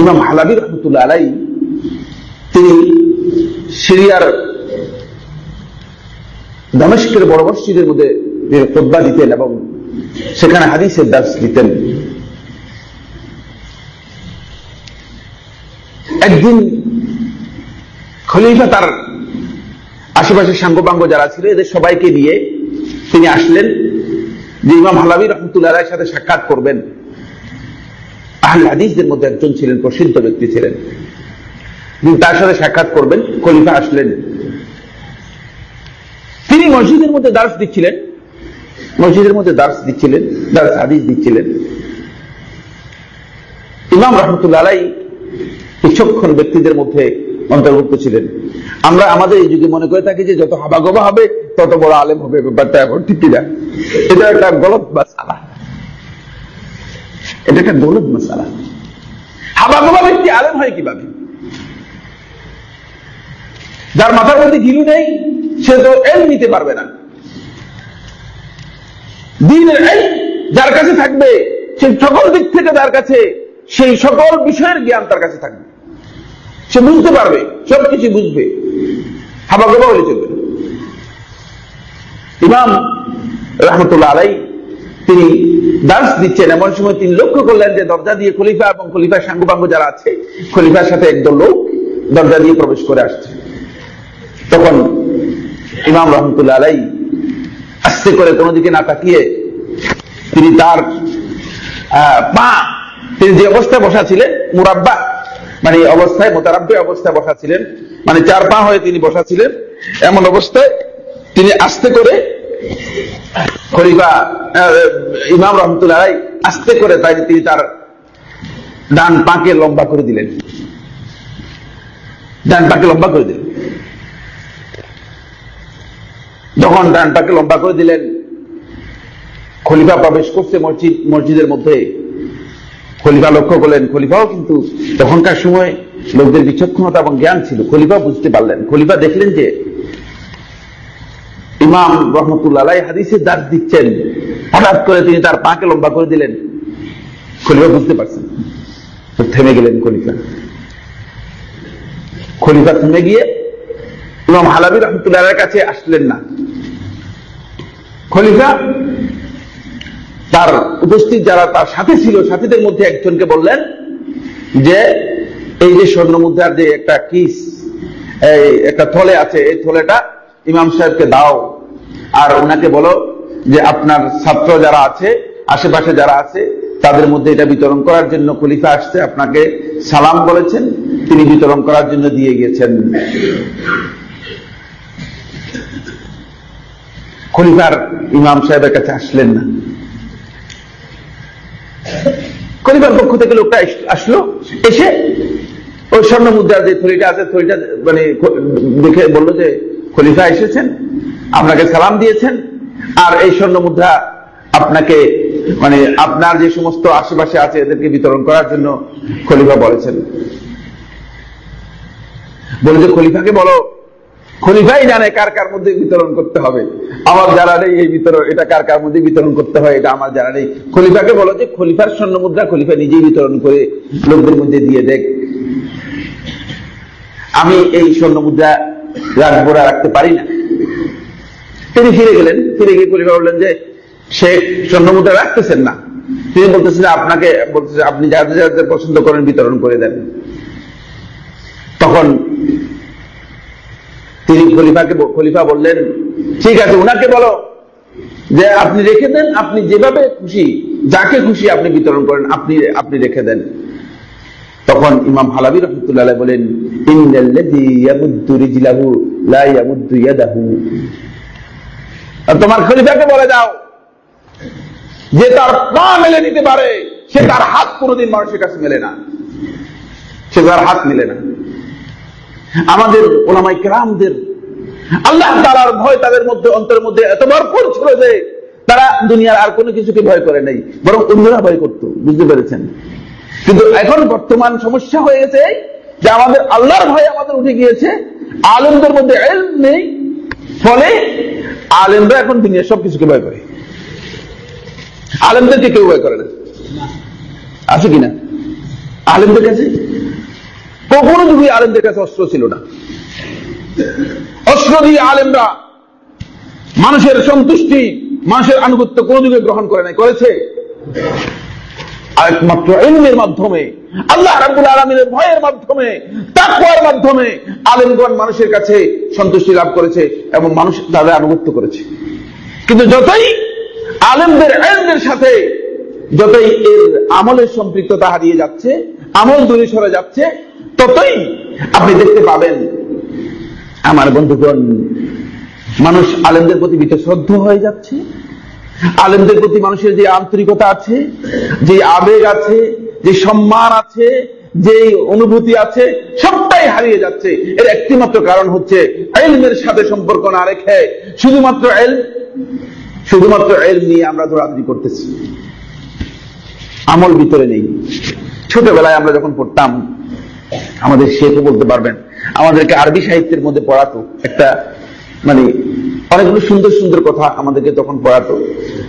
ইমাম হালাবি রহমতুল্লাহ আলাই তিনি সিরিয়ার দামেস্কের বড় মসজিদের মধ্যে খোদ্া দিতেন এবং সেখানে হাদিসের দাস দিতেন। একদিন খলিফা তার আশেপাশে সাঙ্গপাঙ্গ যারা ছিল, এদের সবাইকে নিয়ে তিনি আসলেন যে ইমাম হালাবি রহমতুল্লাহ সাথে সাক্ষাৎ করবেন। আহলে হাদিসদের মধ্যে একজন ছিলেন, প্রসিদ্ধ ব্যক্তি ছিলেন। তিনি তার সাথে সাক্ষাৎ করবেন, খলিফা আসলেন। তিনি মসজিদের মধ্যে দার্স দিচ্ছিলেন, মসজিদের মধ্যে দার্স দিচ্ছিলেন, দার্স হাদিস দিচ্ছিলেন। ইমাম রহমতুল্লাহ বিচক্ষণ ব্যক্তিদের মধ্যে অন্তর্ভুক্ত ছিলেন। আমরা, আমাদের এই যুগে মনে করে থাকি যে যত হাবাগোবা হবে, তত বড় আলেম হবে ব্যাপারটা এখন ঠিক কিনা। এটা একটা গলত মাসালা। এটা একটা গলত মাসালা। হাবাগোবা ব্যক্তি আলেম হয় কীভাবে? যার মাথার মধ্যে গিরু নেই, সে তো এল নিতে পারবে না। দিনের এল যার কাছে থাকবে, সে সকল দিক থেকে তার কাছে, সেই সকল বিষয়ের জ্ঞান তার কাছে থাকবে। সে বুঝতে পারবে, সবকিছু বুঝবে। হাবাগোবা হলে চলবে। ইমাম রহমতুল্লাহ আলাই তিনি দার্স দিচ্ছেন। এমন সময় তিনি লক্ষ্য করলেন যে দরজা দিয়ে খলিফা এবং খলিফার সাঙ্গুপাঙ্গ যারা আছে, খলিফার সাথে একদল লোক দরজা দিয়ে প্রবেশ করে আসছে। তখন ইমাম রহমতুল্লাহ আলাই আস্তে করে কোনো দিকে না তাকিয়ে তিনি তার পা, তিনি যে অবস্থায় বসা ছিলেন, মুরাব্বা মানে অবস্থায়, মোতারাব্বে অবস্থায় বসা ছিলেন মানে চার পা হয়ে তিনি বসা ছিলেন এমন অবস্থায় তিনি আস্তে করে খলিফা ইমাম রহমতুল্লাহ আস্তে করে তাই তিনি তার ডান পাকে লম্বা করে দিলেন। ডান পাকে লম্বা করে দিলেন। যখন ডান পাকে লম্বা করে দিলেন, খলিফা প্রবেশ করছে মসজিদ, মসজিদের মধ্যে। খলিফা লক্ষ্য করলেন, খলিফাও কিন্তু তখনকার সময় লোকদের বিচক্ষণতা এবং জ্ঞান ছিল। খলিফা বুঝতে পারলেন। খলিফা দেখলেন যে ইমাম রহমতুল্লাহ হাদিসের দাঁত দিচ্ছেন। হঠাৎ করে তিনি তার পাকে লম্বা করে দিলেন। খলিফা বুঝতে পারছেন। থেমে গেলেন খলিফা। খলিফা থেমে গিয়ে ইমাম হালাবি রহমতুল্লাহ কাছে আসলেন না। খলিফা তার উপস্থিত যারা তার সাথে ছিল, সাথীদের মধ্যে একজনকে বললেন যে, এই যে স্বর্ণ মুদ্রার যে একটা কিস, এই একটা থলে আছে, এই থলেটা ইমাম সাহেবকে দাও। আর ওনাকে বলো যে, আপনার ছাত্র যারা আছে, আশেপাশে যারা আছে, তাদের মধ্যে এটা বিতরণ করার জন্য খলিফা আসছে, আপনাকে সালাম বলেছেন, তিনি বিতরণ করার জন্য দিয়ে গিয়েছেন। খলিফার ইমাম সাহেবের কাছে আসলেন না। খলিফার পক্ষ থেকে লোকটা আসলো, এসে ওই স্বর্ণ মুদ্রার যে থলিটা আছে থলিটা মানে দেখে বলল যে, খলিফা এসেছেন, আপনাকে সালাম দিয়েছেন, আর এই স্বর্ণ মুদ্রা আপনাকে মানে আপনার যে সমস্ত আশেপাশে আছে, এদেরকে বিতরণ করার জন্য খলিফা বলেছেন। বলে যে, খলিফাকে বলো খলিফাই জানে কার কার মধ্যে বিতরণ করতে হবে। আমার জানা নেই এই বিতরণ, এটা কার কার মধ্যে বিতরণ করতে হয়, এটা আমার জানা নেই। খলিফাকে বলো যে খলিফার স্বর্ণ মুদ্রা খলিফা নিজেই বিতরণ করে লোকদের মধ্যে দিয়ে দেখ। আমি এই স্বর্ণ মুদ্রা রাখব রাখতে পারি না। তিনি ফিরে গেলেন, ফিরে গিয়ে খলিফা বললেন যে, সে স্বর্ণ মুদ্রা রাখতেছেন না। তিনি বলতেছেন আপনাকে, বলতেছেন, আপনি যাদের যাদের পছন্দ করেন বিতরণ করে দেন। তখন তিনি খলিফাকে খলিফা বললেন, ঠিক আছে, উনাকে বলো যে আপনি রেখে দেন, আপনি যেভাবে খুশি, যাকে খুশি আপনি বিতরণ করেন, আপনি আপনি রেখে দেন। তখন ইমাম হালাবি রহমতুল্লাহ বলেন তোমার খলিফাকে বলে দাও, যে তার পা মেলে নিতে পারে, সে তার হাত কোনোদিন মানুষের কাছে মেলে না। সে তার হাত মেলে না। আমাদের ওলামাই কেরামদের। আল্লাহ তালার ভয় তাদের মধ্যে, অন্তরের মধ্যে এত ভরপুর ছিল যে তারা দুনিয়ার আর কোনো কিছুকে ভয় করে নাই, বরং অন্যরা ভয় করত, বুঝতে পেরেছেন? কিন্তু এখন বর্তমান সমস্যা হয়ে গেছে যে আমাদের আল্লাহর ভয় আমাদের উঠে গিয়েছে, আলেমদের মধ্যে নেই, ফলে আলেমরা এখন দুনিয়ার সব কিছুকে ভয় করে। আলেমদেরকে কেউ ভয় করে না। আছে কিনা আলেমদের কাছে? কখনো যুগে আলেমদের কাছে অস্ত্র ছিল না। অস্ত্র দিয়ে আলেমরা মানুষের সন্তুষ্টি, মানুষের আনুগত্য কোন যুগে গ্রহণ করে নাই, করেছে। একমাত্র মাধ্যমে, আল্লাহ রাব্বুল আলমিনের ভয়ের মাধ্যমে মাধ্যমে আলেমগণ মানুষের কাছে সন্তুষ্টি লাভ করেছে এবং মানুষ তাদের আনুগত্য করেছে। কিন্তু যতই আলেমদের এলমের সাথে, যতই এর আমলের সম্পৃক্ততা হারিয়ে যাচ্ছে, আমল দূরে সরে যাচ্ছে ততই আপনি দেখতে পাবেন, আমার বন্ধুগণ, মানুষ আলেমদের প্রতি বিতশ্রদ্ধ হয়ে যাচ্ছে। আলেমদের প্রতি মানুষের যে আন্তরিকতা আছে, যে আবেগ আছে, যে সম্মান আছে, যে অনুভূতি আছে, সবটাই হারিয়ে যাচ্ছে। এর একটি মাত্র কারণ হচ্ছে এলমের সাথে সম্পর্ক না রেখে শুধুমাত্র এল শুধুমাত্র এল নিয়ে আমরা দৌড়াদৌড়ি করতেছি। আমল ভিতরে নেই। ছোটবেলায় আমরা যখন পড়তাম আমাদের শেখও বলতে পারবেন। আমাদেরকে আরবি সাহিত্যের মধ্যে পড়াতো। একটা মানে অনেকগুলো সুন্দর সুন্দর কথা আমাদেরকে তখন পড়াতো।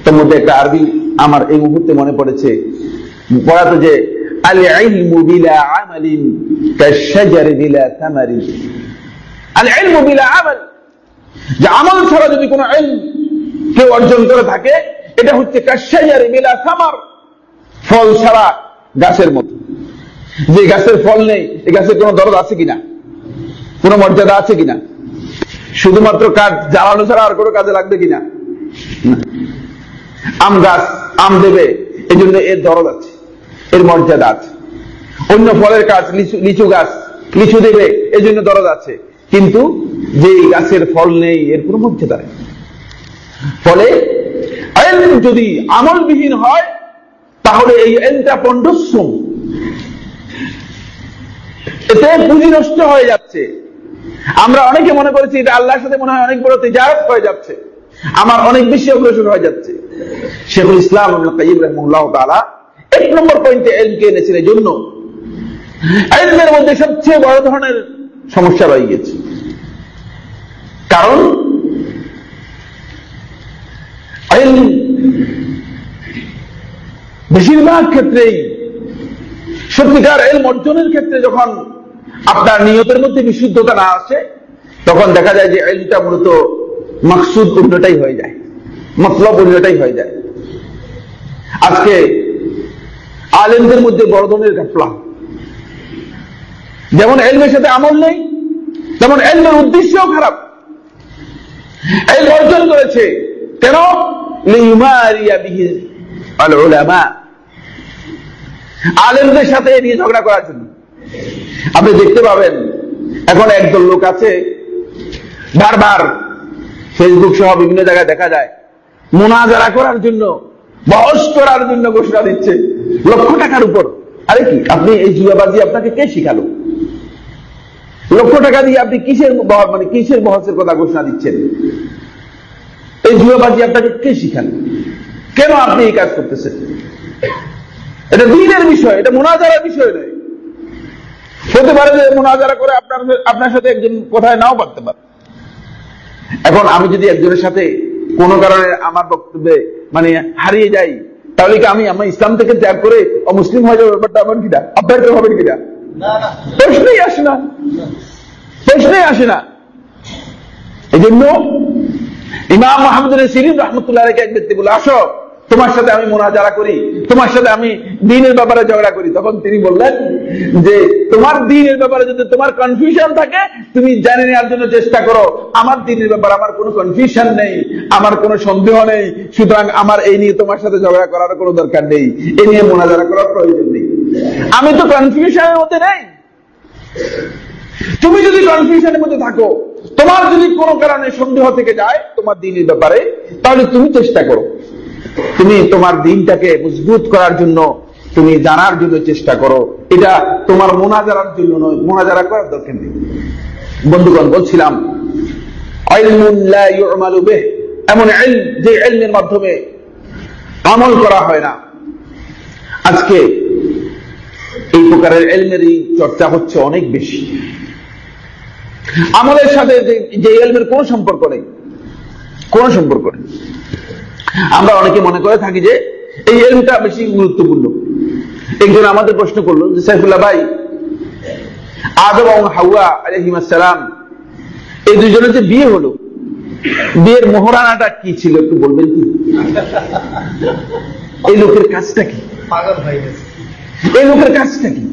তার মধ্যে একটা আরবি আমার এই মুহূর্তে মনে পড়েছে। পড়াতো যে আমাল। ছাড়া যদি কোনো কেউ অর্জন করে থাকে, এটা হচ্ছে ফল ছাড়া গাছের মতো। যে গাছের ফল নেই এই গাছের কোনো দরদ আছে কিনা? কোনো মর্যাদা আছে কিনা? শুধুমাত্র কাজ জ্বালানো ছাড়া আর কোনো কাজে লাগবে কিনা? আম গাছ, আম দেবে এই জন্য এর দরদ আছে, এর মর্যাদা আছে। অন্য ফলের কাজ, লিচু গাছ, লিচু দেবে এই জন্য দরদ আছে। কিন্তু যে গাছের ফল নেই, এর কোনো মর্যাদা নেই। ফলে যদি আমলবিহীন হয়, তাহলে এই এলটা পণ্ডশ্রম এতে পুঁজি নষ্ট হয়ে যাচ্ছে। আমরা অনেকে মনে করেছি এটা আল্লাহর সাথে মনে হয় অনেক বড় তেজারত হয়ে যাচ্ছে। আমার অনেক বেশি অগ্রসর হয়ে যাচ্ছে। শেখুল ইসলাম এক নম্বর পয়েন্টে এলমকে এনেছেন এই জন্য। এলমের মধ্যে সবচেয়ে বড় ধরনের সমস্যা রয়ে গেছে। কারণ বেশিরভাগ ক্ষেত্রেই সত্যিকার এলম অর্জনের ক্ষেত্রে যখন আপনার নিয়তের মধ্যে বিশুদ্ধতা না আসে, তখন দেখা যায় যে এলমটা মূলত মাকসুদ অন্যটাই হয়ে যায়, মতলব অন্যটাই হয়ে যায়। আজকে আলেমদের মধ্যে বড় ধরনের গাফলা। যেমন এলমের সাথে আমল নেই, তেমন এলমের উদ্দেশ্যও খারাপ। এল অর্জন করেছে কেন? আলেমদের সাথে নিয়ে ঝগড়া করার জন্য। আপনি দেখতে পাবেন, এখন একদল লোক আছে, বারবার ফেসবুক সহ বিভিন্ন জায়গায় দেখা যায়, মোনাজারা করার জন্য, বহস করার জন্য ঘোষণা দিচ্ছে, লক্ষ টাকার উপর। আরে কি, আপনি এই জুয়াবাজি আপনাকে কে শিখালো? লক্ষ টাকা দিয়ে আপনি কিসের মানে কিসের বহসের কথা ঘোষণা দিচ্ছেন? এই জুয়াবাজি আপনাকে কে শিখালো? কেন আপনি এই কাজ করতেছেন? এটা দিনের বিষয়, এটা মোনাজারার বিষয় নয়। হতে পারে যে মোনাজারা করে আপনার আপনার সাথে একজন কোথায় নাও পারতে পারে। এখন আমি যদি একজনের সাথে কোনো কারণে আমার বক্তব্যে মানে হারিয়ে যাই তাহলে কি আমি আমার ইসলাম থেকে ত্যাগ করে অমুসলিম হয়ে যাব? ব্যাপারটা আমার কিনা আপনার তো হবেন কিনা প্রশ্নই আসে না। প্রশ্নই আসে না। এই জন্য ইমাম মাহমুদ সিরিম রহমতুল্লাহ রেখে এক ব্যক্তি বলে আসো। তোমার সাথে আমি মোনাজারা করি, তোমার সাথে আমি দিনের ব্যাপারে ঝগড়া করি। তখন তিনি বললেন যে, তোমার দিনের ব্যাপারে যদি তোমার কনফিউশন থাকে, তুমি জানে নেওয়ার জন্য চেষ্টা করো। আমার দিনের ব্যাপারে আমার কোনো কনফিউশন নেই, আমার কোনো সন্দেহ নেই। সুতরাং আমার এই নিয়ে তোমার সাথে ঝগড়া করার কোনো দরকার নেই। এই নিয়ে মোনাজারা করার প্রয়োজন নেই। আমি তো কনফিউশনের মধ্যে নেই। তুমি যদি কনফিউশনের মধ্যে থাকো, তোমার যদি কোনো কারণে সন্দেহ থেকে যায় তোমার দিনের ব্যাপারে, তাহলে তুমি চেষ্টা করো। তুমি তোমার দিনটাকে মজবুত করার জন্য তুমি জানার জন্য চেষ্টা করো। এটা তোমার মোনাজারার জন্য নয়, মোনাজারা করার দরকার নেই। বন্ধুগণ, বলছিলাম এমন যে ইলমের মাধ্যমে আমল করা হয় না। আজকে এই প্রকারের এলমেরই চর্চা হচ্ছে অনেক বেশি। আমলের সাথে যে এলমের কোন সম্পর্ক নেই, কোন সম্পর্ক নেই। আমরা অনেকে মনে করে থাকি যে এই এলমটা বেশি গুরুত্বপূর্ণ। একজন আমাদের প্রশ্ন করল যে সাইফুল্লাহ ভাই আদম এবং হাওয়া আলহিমাসালাম এই দুজনের যে বিয়ে হলো বিয়ের মোহরানাটা কি ছিল একটু বলবেন কি? এই লোকের কাজটা কি? এই লোকের কাজটা কি?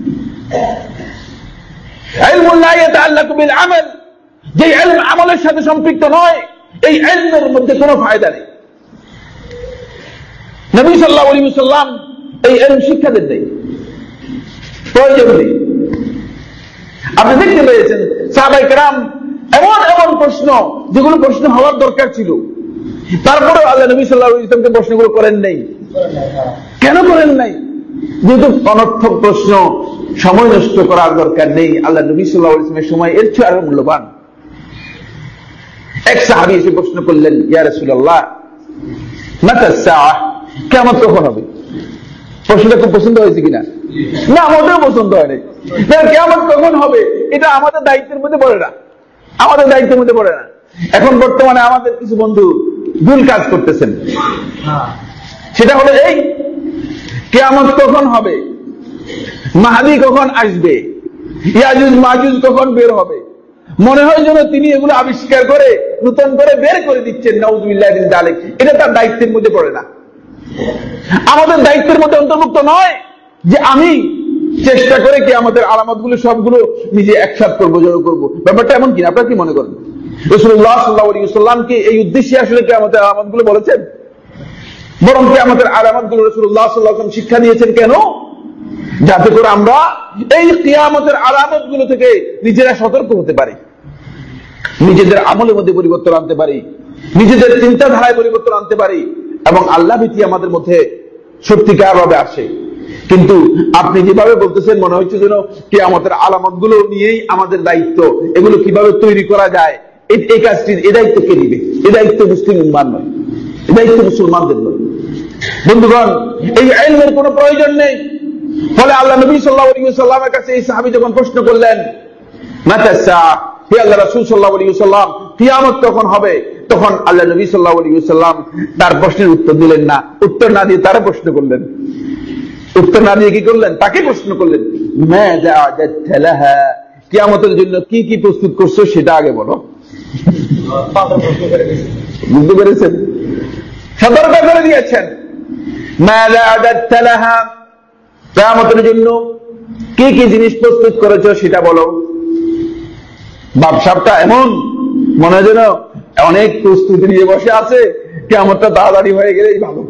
যে আমলের সাথে সম্পৃক্ত নয় এই ইলমের মধ্যে কোনো ফায়দা নেই। নবী সাল্লাল্লাহু আলাইহি ওয়াসাল্লাম এই ইলম শিক্ষা দেন নাই। প্রয়োজন নেই। আপনি দেখতে পেয়েছেন সাহাবাই কেরাম এমন এমন প্রশ্ন, যেগুলো প্রশ্ন হওয়ার দরকার ছিল। তারপরে আল্লাহ নবী সাল্লাহ ইসলামকে প্রশ্নগুলো করেন নাই। কেন করেন নাই? যেহেতু অনর্থক প্রশ্ন, সময় নষ্ট করার দরকার নেই। আল্লাহ নবী সাল্লাহ ইসলামের সময় এর চেয়ে আরও মূল্যবান। এক সাহাবি এসে প্রশ্ন করলেন, ইয়া সাআহ? কেমন কখন হবে? প্রশ্নটা খুব পছন্দ হয়েছে কিনা? না, আমাদেরও পছন্দ হয় নাই। কেমন কখন হবে? এটা আমাদের দায়িত্বের মধ্যে পড়ে না। আমাদের দায়িত্বের মধ্যে পড়ে না। এখন বর্তমানে আমাদের কিছু বন্ধু ভুল কাজ করতেছেন। সেটা হলো এই, কেয়ামত কখন হবে? মাহাদি কখন আসবে? ইয়াজুজ, মাজুজ কখন বের হবে? মনে হয় যেন তিনি এগুলো আবিষ্কার করে, নতুন করে বের করে দিচ্ছেন নওজুবিল্লাহ এটা তার দায়িত্বের মধ্যে পড়ে না। আমাদের দায়িত্বের মধ্যে অন্তর্ভুক্ত নয় যে আমি চেষ্টা করে কি আমাদের আলামতগুলো সবগুলো নিজে একসাথ করব, জড়ো করব। ব্যাপারটা এমন কি আপনারা কি মনে করেন? রসুল্লাহ সাল্লাহ এই উদ্দেশ্যে আসলে কি আমাদের আলামতগুলো বলেছেন? বরং কি আমাদের আলামতগুলো রসুল্লাহ সাল্লাহ শিক্ষা দিয়েছেন কেন? যাতে করে আমরা এই কিয়ামতের আলামতগুলো থেকে নিজেরা সতর্ক হতে পারি। নিজেদের আমলের মধ্যে পরিবর্তন আনতে পারি। নিজেদের চিন্তাধারায় পরিবর্তন আনতে পারি। এবং আল্লাহ ভীতি আমাদের মধ্যে সত্যিকার ভাবে আসে। কিন্তু আপনি যেভাবে বলতেছেন, মনে হচ্ছে যেন কি আমাদের আলামতগুলো নিয়েই আমাদের দায়িত্ব। এগুলো কীভাবে তৈরি করা যায়? এই- কাজটি, এ দায়িত্ব কে নিবে? এ দায়িত্ব মুসলিম উম্মান নয়। এ দায়িত্ব মুসলমানদের নয়। বন্ধুগণ, এই আইনের কোনো প্রয়োজন নেই। ফলে আল্লাহ নবী সাল্লাহ সাল্লামের কাছে এই সাহাবি যখন প্রশ্ন করলেন, মাতাসা হে আল্লাহ রাসূল সাল্লাল্লাহু আলাইহি ওয়াসাল্লাম, কিয়ামত কখন হবে, তখন আল্লাহ নবী সাল্লাল্লাহু আলাইহি ওয়াসাল্লাম তার প্রশ্নের উত্তর দিলেন না। উত্তর না দিয়ে তারা প্রশ্ন করলেন। উত্তর না দিয়ে কি করলেন? তাকে প্রশ্ন করলেন কিয়ামতের জন্য কি কি প্রস্তুত করছ সেটা আগে বলো। বুঝতে পেরেছেন? সতর্ক করে দিয়েছেন। কিয়ামতের জন্য কি কি জিনিস প্রস্তুত করেছ সেটা বলো। ব্যবসাটা এমন, মনে হয় যেন অনেক প্রস্তুতি নিয়ে বসে আছে কেমনটা তাড়াতাড়ি হয়ে গেলেই ভালো।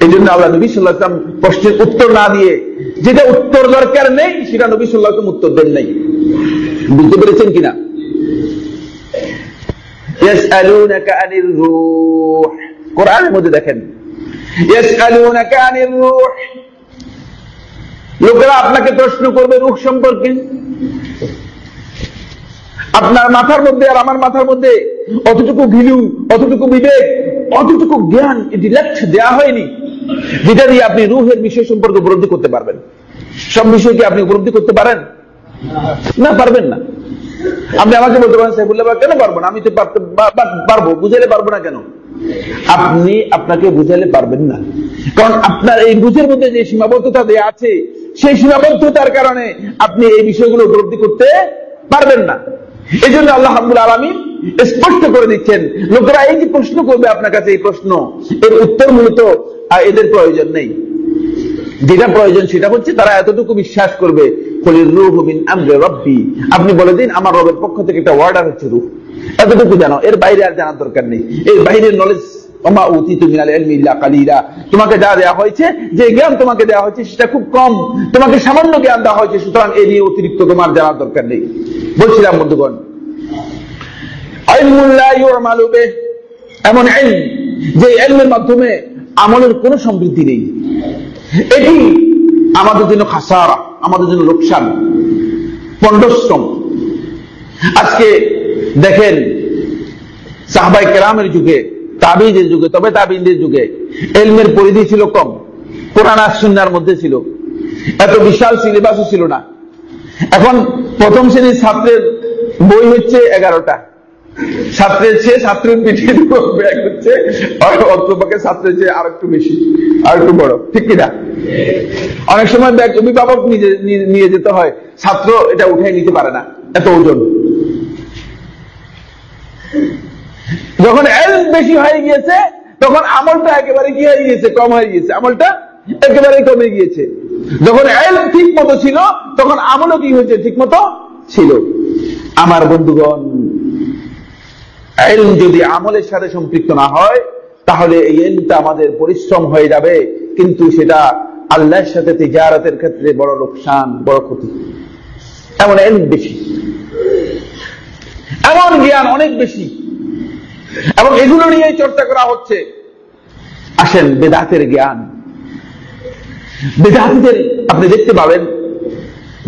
এই জন্য আল্লাহ নবী সাল্লাহাম প্রশ্নের উত্তর না দিয়ে, যেটা উত্তর দরকার নেই, সেটা নবী সাল্লাহাম উত্তর দেন নাই। বুঝতে পেরেছেন কিনা? দেখেন লোকেরা আপনাকে প্রশ্ন করবে রুখ সম্পর্কে। আপনার মাথার মধ্যে আর আমার মাথার মধ্যে অতটুকু ভিলু অতটুকু বিবেক, অতটুকু জ্ঞান ইন্টেলেক্ট দেওয়া হয়নি যেটা দিয়ে আপনি রুহের বিষয় সম্পর্কে উপলব্ধি করতে পারবেন। সব বিষয় কি আপনি উপলব্ধি করতে পারেন? না, পারবেন না। আপনি আমাকে বলতে পারেন, সাইফুল্লাহ কেন পারব না? আমি তো পারব, বুঝাইলে পারব না কেন? আপনি আপনাকে বুঝাইলে পারবেন না। কারণ আপনার এই বুঝের মধ্যে যে সীমাবদ্ধতা দেয়া আছে, সেই সীমাবদ্ধতার কারণে আপনি এই বিষয়গুলো উপলব্ধি করতে পারবেন না। এই জন্য আল্লাহ হাবুল আলমী স্পষ্ট করে দিচ্ছেন, লোকেরা এই যে প্রশ্ন করবে আপনার কাছে এই প্রশ্ন, এর উত্তর মূলত এদের প্রয়োজন নেই। যেটা প্রয়োজন সেটা হচ্ছে তারা এতটুকু বিশ্বাস করবে আপনি বলে দিন, আমার রবের পক্ষ থেকে একটা ওয়ার্ডার হচ্ছে রুহ। এতটুকু জানো এর বাইরে আর জানার দরকার নেই। এর বাইরের নলেজ তোমাকে যা হয়েছে, যে জ্ঞান তোমাকে হয়েছে, সেটা খুব কম। তোমাকে সামান্য জ্ঞান দেওয়া হয়েছে, সুতরাং এ নিয়ে অতিরিক্ত তোমার জানার দরকার নেই। বলছিলাম, বন্ধুগণ। এমন ইলম, যে ইলমের মাধ্যমে আমলের কোনো সমৃদ্ধি নেই। এটি আমাদের জন্য খাসারা, আমাদের জন্য লোকসান পণ্ডশ্রম আজকে দেখেন সাহবাই কেরামের যুগে তাবিজের যুগে, তবে তাবিনদের যুগে এলমের পরিধি ছিল কম আর সুন্নার মধ্যে ছিল। এত বিশাল সিলেবাসও ছিল না। এখন প্রথম শ্রেণির ছাত্রের বই হচ্ছে এগারোটা। ছাত্রের চেয়ে ছাত্রের পিঠিয়ে ব্যাগ ছাত্রের চেয়ে আর একটু বেশি, আর একটু বড়, ঠিক কিনা? অনেক সময় ব্যাগ অভিভাবক নিজে নিয়ে যেতে হয়, ছাত্র এটা উঠে নিতে পারে না, এত ওজন। যখন এল বেশি হয়ে গিয়েছে, তখন আমলটা একেবারে কি হয়ে গিয়েছে? কম হয়ে গিয়েছে। আমলটা একেবারে কমে গিয়েছে। যখন এল ঠিক মতো ছিল, তখন আমলও কি হয়েছে? ঠিক মতো ছিল। আমার বন্ধুগণ এলম যদি আমলের সাথে সম্পৃক্ত না হয়, তাহলে এই এলমটা আমাদের পরিশ্রম হয়ে যাবে। কিন্তু সেটা আল্লাহর সাথে তিজারতের ক্ষেত্রে বড় লোকসান, বড় ক্ষতি। এমন এলম বেশি। এমন জ্ঞান অনেক বেশি। এবং এগুলো নিয়ে চর্চা করা হচ্ছে। আসেন বেদাতের জ্ঞান। বেদাতিদের, আপনি দেখতে পাবেন,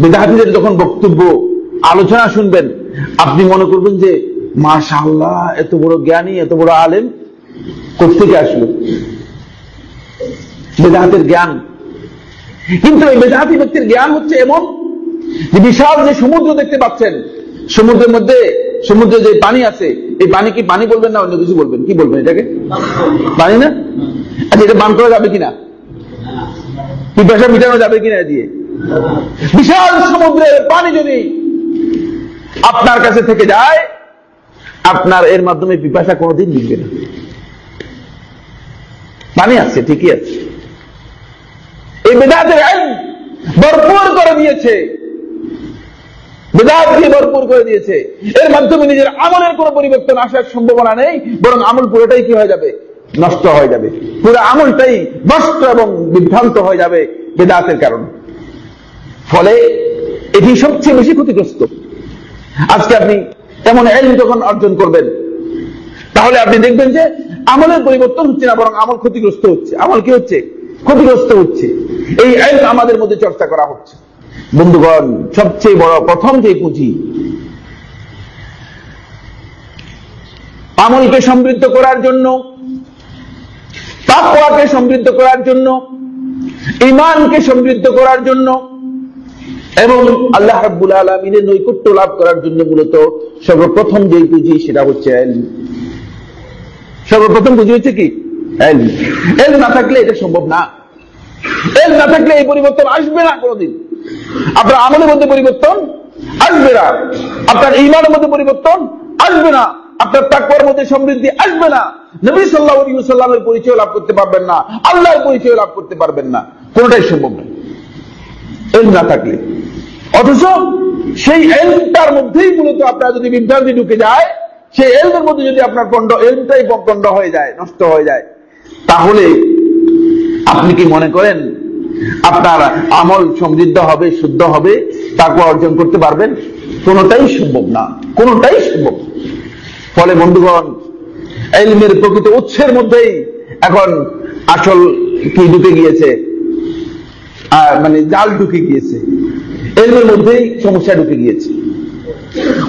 বেদাতিদের যখন বক্তব্য, আলোচনা শুনবেন, আপনি মনে করবেন যে, মাশাআল্লাহ, এত বড় জ্ঞানী, এত বড় আলেম কোথেকে আসলো? বেদাতের জ্ঞান। কিন্তু এই বেদাতি ব্যক্তির জ্ঞান হচ্ছে এমন যে, বিশাল যে সমুদ্র দেখতে পাচ্ছেন, সমুদ্রের মধ্যে সমুদ্রে যে পানি আছে, এই পানি কি পানি বলবেন না অন্য কিছু বলবেন? কি বলবেন এটাকে? পানি না? আচ্ছা এটা বান করা যাবে কিনা? পিপাসা মিটানো যাবে কিনা দিয়ে? বিশাল সমুদ্রের পানি যদি আপনার কাছে থেকে যায়, আপনার এর মাধ্যমে পিপাসা কোনোদিন মিটবে না। পানি আছে, ঠিকই আছে। এই বেদাতের ভরপুর করে দিয়েছে। বেদাত ভরপুর করে দিয়েছে। এর মাধ্যমে নিজের আমলের কোনো পরিবর্তন আসার সম্ভাবনা নেই, বরং আমল পুরোটাই কি হয়ে যাবে? নষ্ট হয়ে যাবে। পুরো আমলটাই নষ্ট এবং বিভ্রান্ত হয়ে যাবে বেদাতের কারণে। ফলে এটি সবচেয়ে বেশি ক্ষতিগ্রস্ত। আজকে আপনি এমন এলম যখন অর্জন করবেন, তাহলে আপনি দেখবেন যে আমলের পরিবর্তন হচ্ছে না, বরং আমল ক্ষতিগ্রস্ত হচ্ছে। আমল কি হচ্ছে? ক্ষতিগ্রস্ত হচ্ছে। এই এলম আমাদের মধ্যে চর্চা করা হচ্ছে। বন্ধুগণ, সবচেয়ে বড় প্রথম যে পুঁজি, আমলকে সমৃদ্ধ করার জন্য, তাকওয়াকে সমৃদ্ধ করার জন্য ইমানকে সমৃদ্ধ করার জন্য, এবং আল্লাহ রাব্বুল আলমিনের নৈকট্য লাভ করার জন্য মূলত সর্বপ্রথম যে পুঁজি সেটা হচ্ছে সর্বপ্রথম পুঁজি হচ্ছে কি? এল না থাকলে এটা সম্ভব না। এল না থাকলে এই পরিবর্তন আসবে না কোনোদিন। আপনার আমলের মধ্যে পরিবর্তন আসবে না। আপনার ইমানের মধ্যে পরিবর্তন আসবে না। আপনার তাকওয়ার মধ্যে সমৃদ্ধি আসবে না। নবী সাল্লাহ পরিচয় লাভ করতে পারবেন না। আল্লাহর পরিচয় লাভ করতে পারবেন না। কোনটাই সম্ভব না। এল না থাকলে। অথচ সেই এলটার মধ্যেই মূলত আপনার যদি বিভ্রান্তি ঢুকে যায়, সেই এলমের মধ্যে যদি আপনার কণ্ড এলমটাই কণ্ড হয়ে যায়, নষ্ট হয়ে যায়, তাহলে আপনি কি মনে করেন আপনার আমল সমৃদ্ধ হবে, শুদ্ধ হবে তাকে অর্জন করতে পারবেন। কোনটাই সম্ভব না। কোনটাই সম্ভব ফলে বন্ধুগণ, এলমের প্রকৃত উৎসের মধ্যেই এখন আসল কি ঢুকে গিয়েছে? মানে জাল ঢুকে গিয়েছে। এলমের মধ্যেই সমস্যা ঢুকে গিয়েছে।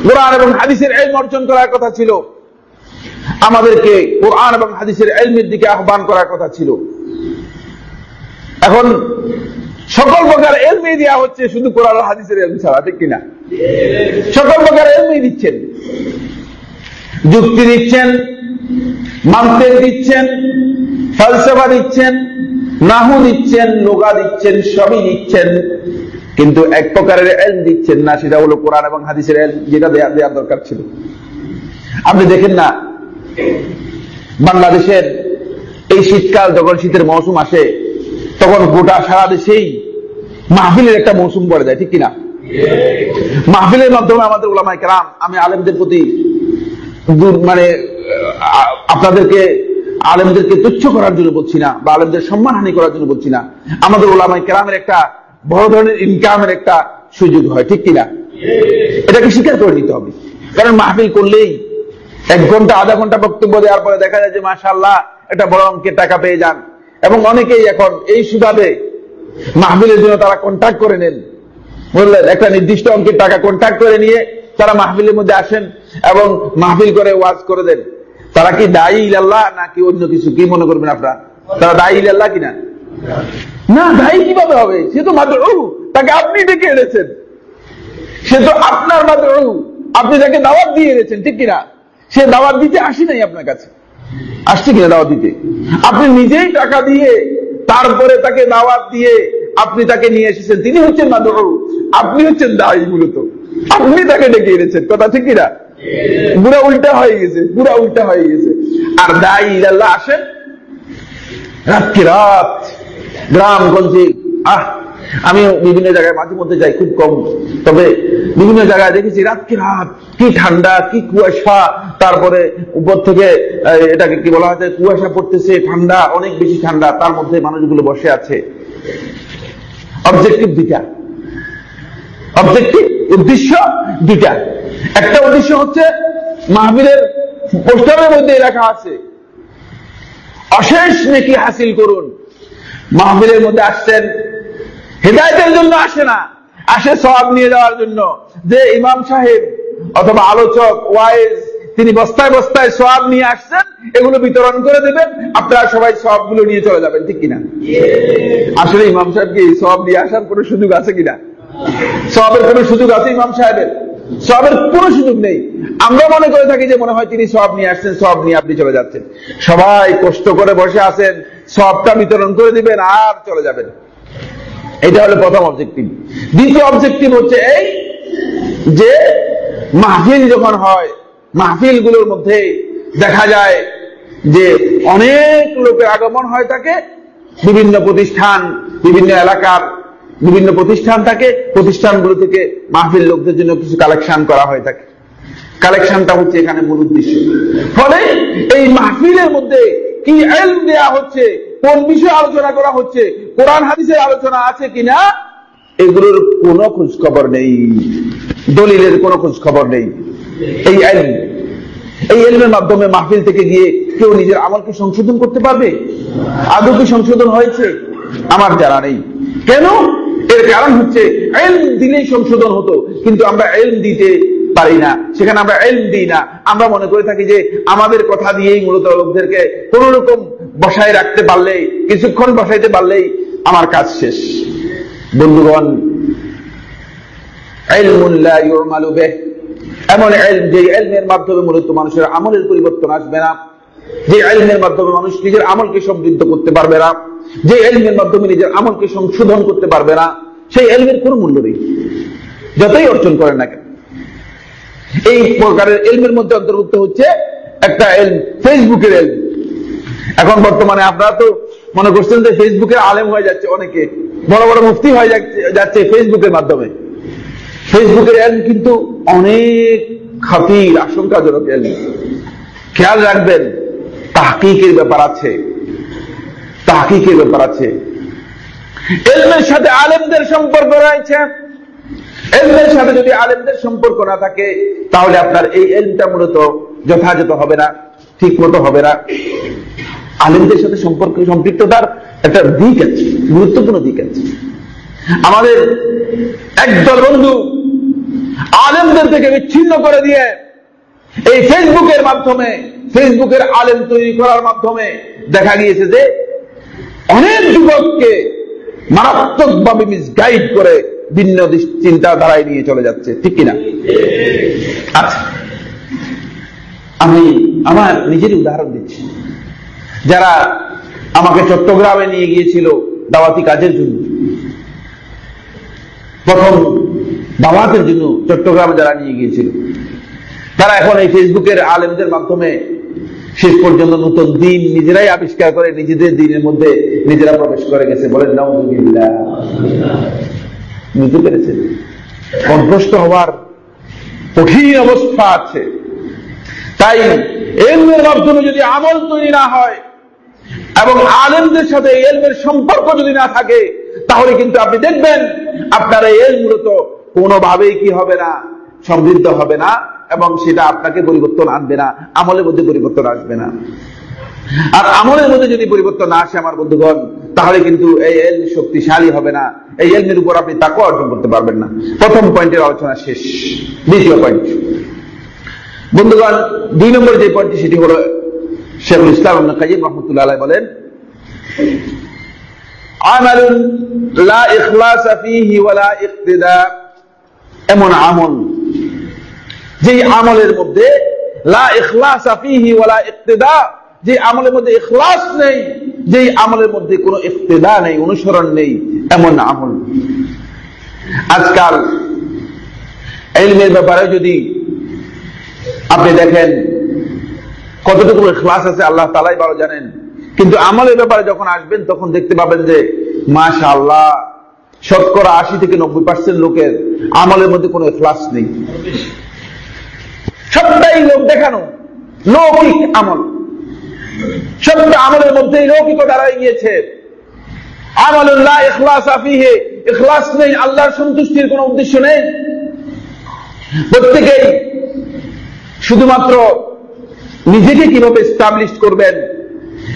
কোরআন এবং হাদিসের এলম অর্জন করার কথা ছিল। আমাদেরকে কোরআন এবং হাদিসের এলমের দিকে আহ্বান করার কথা ছিল। এখন সকল প্রকার এলমি দেওয়া হচ্ছে শুধু কোরআন হাদিসের এলম ছাড়া, ঠিক কিনা? সকল প্রকার এলমি দিচ্ছেন। যুক্তি দিচ্ছেন মান্তেক দিচ্ছেন, ফলসফা দিচ্ছেন, নাহু দিচ্ছেন লোগা দিচ্ছেন, সবই দিচ্ছেন। কিন্তু এক প্রকারের এল দিচ্ছেন না, সেটা হলো কোরআন এবং হাদিসের এল যেটা দেয়া দেওয়ার দরকার ছিল। আপনি দেখেন না, বাংলাদেশের এই শীতকাল, যখন শীতের মৌসুম আসে তখন গোটা সারা দেশেই মাহফিলের একটা মৌসুম পড়ে যায়, ঠিক কিনা? মাহফিলের মাধ্যমে আমাদের ওলামাই কেরাম, আমি আলেমদের প্রতি মানে আপনাদেরকে, আলেমদেরকে তুচ্ছ করার জন্য বলছি না, বা আলেমদের সম্মানহানি করার জন্য বলছি না, আমাদের ওলামাই কেরামের একটা বড় ধরনের ইনকামের একটা সুযোগ হয়, ঠিক কিনা? এটাকে স্বীকার করে নিতে হবে। কারণ মাহফিল করলেই এক ঘণ্টা, আধা ঘণ্টা বক্তব্য দেওয়ার পরে দেখা যায় যে মাশাল্লাহ একটা বড় অঙ্কের টাকা পেয়ে যান। এবং অনেকেই এখন এই সুবাদে মাহবিলের জন্য তারা কন্ট্যাক্ট করে নেন। বললেন, একটা নির্দিষ্ট অঙ্কের টাকা কন্ট্যাক্ট করে নিয়ে তারা মাহবিলের মধ্যে আসেন এবং মাহবিল করে ওয়াজ করে দেন। তারা কি দায়ী ইলাল্লাহ নাকি অন্য কিছু? কি মনে করবেন আপনারা? তারা দায়ী ইলাল্লাহ কিনা? না, দায়ী কীভাবে হবে? সে তো মাত্র তাকে আপনি ডেকে এনেছেন। সে তো আপনার মাত্র আপনি তাকে দাওয়াত দিয়ে এনেছেন, ঠিক কিনা? সে দাওয়াত দিতে আসি নাই আপনার কাছে। আসছে কিনা দাওয়াত দিতে? আপনি নিজেই টাকা দিয়ে, তারপরে তাকে দাওয়াত দিয়ে আপনি তাকে নিয়ে এসেছেন। তিনি হচ্ছেন মাদরু আপনি হচ্ছেন দায়ী মূলত। আপনি তাকে ডেকে এনেছেন। কথা ঠিক কিনা? পুরা উল্টা হয়ে গেছে, পুরা উল্টা হয়ে গেছে। আর দায়ী আসেন? রাতকে রাত, গ্রামগঞ্জে, আহ আমি বিভিন্ন জায়গায় মাঝে মধ্যে যাই, খুব কম। তবে বিভিন্ন জায়গায় দেখেছি রাতকে রাত কি ঠান্ডা, কি কুয়াশা, তারপরে উপর থেকে এটাকে কি বলা হয় কুয়াশা পড়তেছে, ঠান্ডা, অনেক বেশি ঠান্ডা, তার মধ্যে মানুষগুলো বসে আছে। অবজেক্টিভ দুইটা। অবজেক্টিভ উদ্দেশ্য দুইটা। একটা উদ্দেশ্য হচ্ছে মাহবিলের পোস্টারের মধ্যে লেখা আছে। অশেষ নেকি হাসিল করুন। মাহফিলের মধ্যে আসছেন হেদায়তের জন্য আসে না। আসে সব নিয়ে যাওয়ার জন্য। যে ইমাম সাহেব অথবা আলোচক, ওয়াইজ, তিনি বস্তায় বস্তায় সব নিয়ে আসছেন, এগুলো বিতরণ করে দেবেন, আপনারা সবাই সবগুলো নিয়ে চলে যাবেন, ঠিক কিনা? আসলে ইমাম সাহেবকে সব নিয়ে আসার কোনো সুযোগ আছে কিনা? সবের কোনো সুযোগ আছে ইমাম সাহেবের? সবের কোনো সুযোগ নেই। আমরা মনে করে থাকি যে মনে হয় তিনি সব নিয়ে আসছেন সব নিয়ে আপনি চলে যাচ্ছেন। সবাই কষ্ট করে বসে আছেন সবটা বিতরণ করে দিবেন আর চলে যাবেন। এটা হলো প্রথম অবজেক্টিভ দ্বিতীয় অবজেক্টিভ হচ্ছে এই যে মাহফিল যখন হয় মাহফিলগুলোর মধ্যে দেখা যায় যে অনেক লোকের আগমন হয় থাকে বিভিন্ন প্রতিষ্ঠান, বিভিন্ন এলাকার বিভিন্ন প্রতিষ্ঠান থাকে প্রতিষ্ঠানগুলো থেকে মাহফিল লোকদের জন্য কিছু কালেকশন করা হয়ে থাকে কালেকশনটা হচ্ছে এখানে মূল উদ্দেশ্য। ফলে এই মাহফিলের মধ্যে কি এলম দেয়া হচ্ছে? কোন বিষয়ে আলোচনা করা হচ্ছে? কোরআন হাদিসের আলোচনা আছে কিনা? এগুলোর কোনো খোঁজ খবর নেই। দলিলের কোনো খোঁজ খবর নেই। এই এলম এই এলমের মাধ্যমে মাহফিল থেকে গিয়ে কেউ নিজের আমলকে সংশোধন করতে পারবে? আদৌ কি সংশোধন হয়েছে? আমার জানা নেই। কেন? এর কারণ হচ্ছে এলম দিলেই সংশোধন হতো, কিন্তু আমরা এলম দিতে পারি না। সেখানে আমরা এলম দিই না। আমরা মনে করে থাকি যে আমাদের কথা দিয়েই মূলত লোকদেরকে কোন রকম বসায় রাখতে পারলেই, কিছুক্ষণ বসাইতে পারলেই আমার কাজ শেষ। বন্ধুগণ এমন যে এলমের মাধ্যমে মূলত মানুষের আমলের পরিবর্তন আসবে না। যে এলমের মাধ্যমে মানুষ নিজের আমলকে সমৃদ্ধ করতে পারবে না। যে এলমের মাধ্যমে নিজের আমলকে সংশোধন করতে পারবে না। সেই এলমের কোনো মূল্য নেই। যতই অর্জন করেন না কেন। এই প্রকারের এলমের মধ্যে অন্তর্ভুক্ত হচ্ছে একটা এলম ফেসবুকের এলম এখন বর্তমানে আপনারা তো মনে করছেন যে ফেসবুকের আলেম হয়ে যাচ্ছে অনেকে। বড় বড় মুফতি হয়ে যাচ্ছে ফেসবুকের মাধ্যমে। ফেসবুকের এলম কিন্তু অনেক খাতির, আশঙ্কাজনক এলম খেয়াল রাখবেন, তাহকিকের ব্যাপার আছে। তাহকিকের ব্যাপার আছে। এলমের সাথে আলেমদের সম্পর্ক রয়েছে। এলমের সাথে যদি আলেমদের সম্পর্ক না থাকে, তাহলে আপনার এই এলমটা মূলত যথাযথ হবে না ঠিক মতো হবে না। আলেমদের সাথে সম্পর্ক, সম্পৃক্ততার একটা দিক আছে, গুরুত্বপূর্ণ দিক আছে। আমাদের একদল বন্ধু আলেমদের থেকে বিচ্ছিন্ন করে দিয়ে এই ফেসবুকের মাধ্যমে, ফেসবুকের আলেম তৈরি করার মাধ্যমে দেখা গিয়েছে যে অনেক যুবককে মারাত্মকভাবে মিসগাইড করে ভিন্ন চিন্তাধারায় নিয়ে চলে যাচ্ছে, ঠিক কিনা? আচ্ছা আমি আমার নিজের উদাহরণ দিচ্ছি। যারা আমাকে চট্টগ্রামে নিয়ে গিয়েছিল দাওয়াতি কাজের জন্য। প্রথম দাওয়াতের জন্য চট্টগ্রামে যারা নিয়ে গিয়েছিল। তারা এখন এই ফেসবুকের আলেমদের মাধ্যমে শেষ পর্যন্ত নতুন দিন নিজেরাই আবিষ্কার করে, নিজেদের দিনের মধ্যে নিজেরা প্রবেশ করে গেছে। বলেন, নাউজুবিল্লাহ। বুঝতে পেরেছেন? অভ্যস্ত হওয়ার কঠিন অবস্থা আছে। তাই এলমের মাধ্যমে যদি আমল তৈরি না হয় এবং আলেমদের সাথে এলমের সম্পর্ক যদি না থাকে, তাহলে কিন্তু আপনি দেখবেন আপনার এই এল মূলত কোনোভাবেই কি হবে না, সমৃদ্ধ হবে না, এবং সেটা আপনাকে পরিবর্তন আনবে না, আমলের মধ্যে পরিবর্তন আসবে না। আর আমলের মধ্যে যদি পরিবর্তন না আসে আমার বন্ধুগণ, তাহলে কিন্তু এই এল শক্তিশালী হবে না। এই এলমের উপর আপনি তাকে অর্জন করতে পারবেন না। প্রথম পয়েন্টের আলোচনা শেষ। দ্বিতীয় পয়েন্ট। বন্ধুগণ, দুই নম্বর যে পয়েন্টটি, সেটি হলো শেখুল ইসলাম কাজিম রহমতুল্লাহ বলেন, আমালুন এমন আমল যে আমলের মধ্যে লা যে আমলের মধ্যে ইখলাস নেই যে আমলের মধ্যে কোনো ইক্তিদা নেই, অনুসরণ নেই, এমন আমল। আজকাল এলমের ব্যাপারে যদি আপনি দেখেন কতটুকু ক্লাস আছে আল্লাহ তালাই ভালো জানেন। কিন্তু আমলের ব্যাপারে যখন আসবেন, তখন দেখতে পাবেন যে মাশা আল্লাহ শতকরা আশি থেকে নব্বই পার্সেন্ট লোকের আমলের মধ্যে কোনো ক্লাস নেই। সবটাই লোক দেখানো, লৌকিক আমল। সবটা আমলের মধ্যে লৌকিকতা রয়ে গিয়েছে। আমলুল্লাহ, ইখলাস আফিহে নেই, আল্লাহর সন্তুষ্টির কোনো উদ্দেশ্য নেই। প্রত্যেকেই শুধুমাত্র নিজেকে কীভাবে স্টাবলিশ করবেন?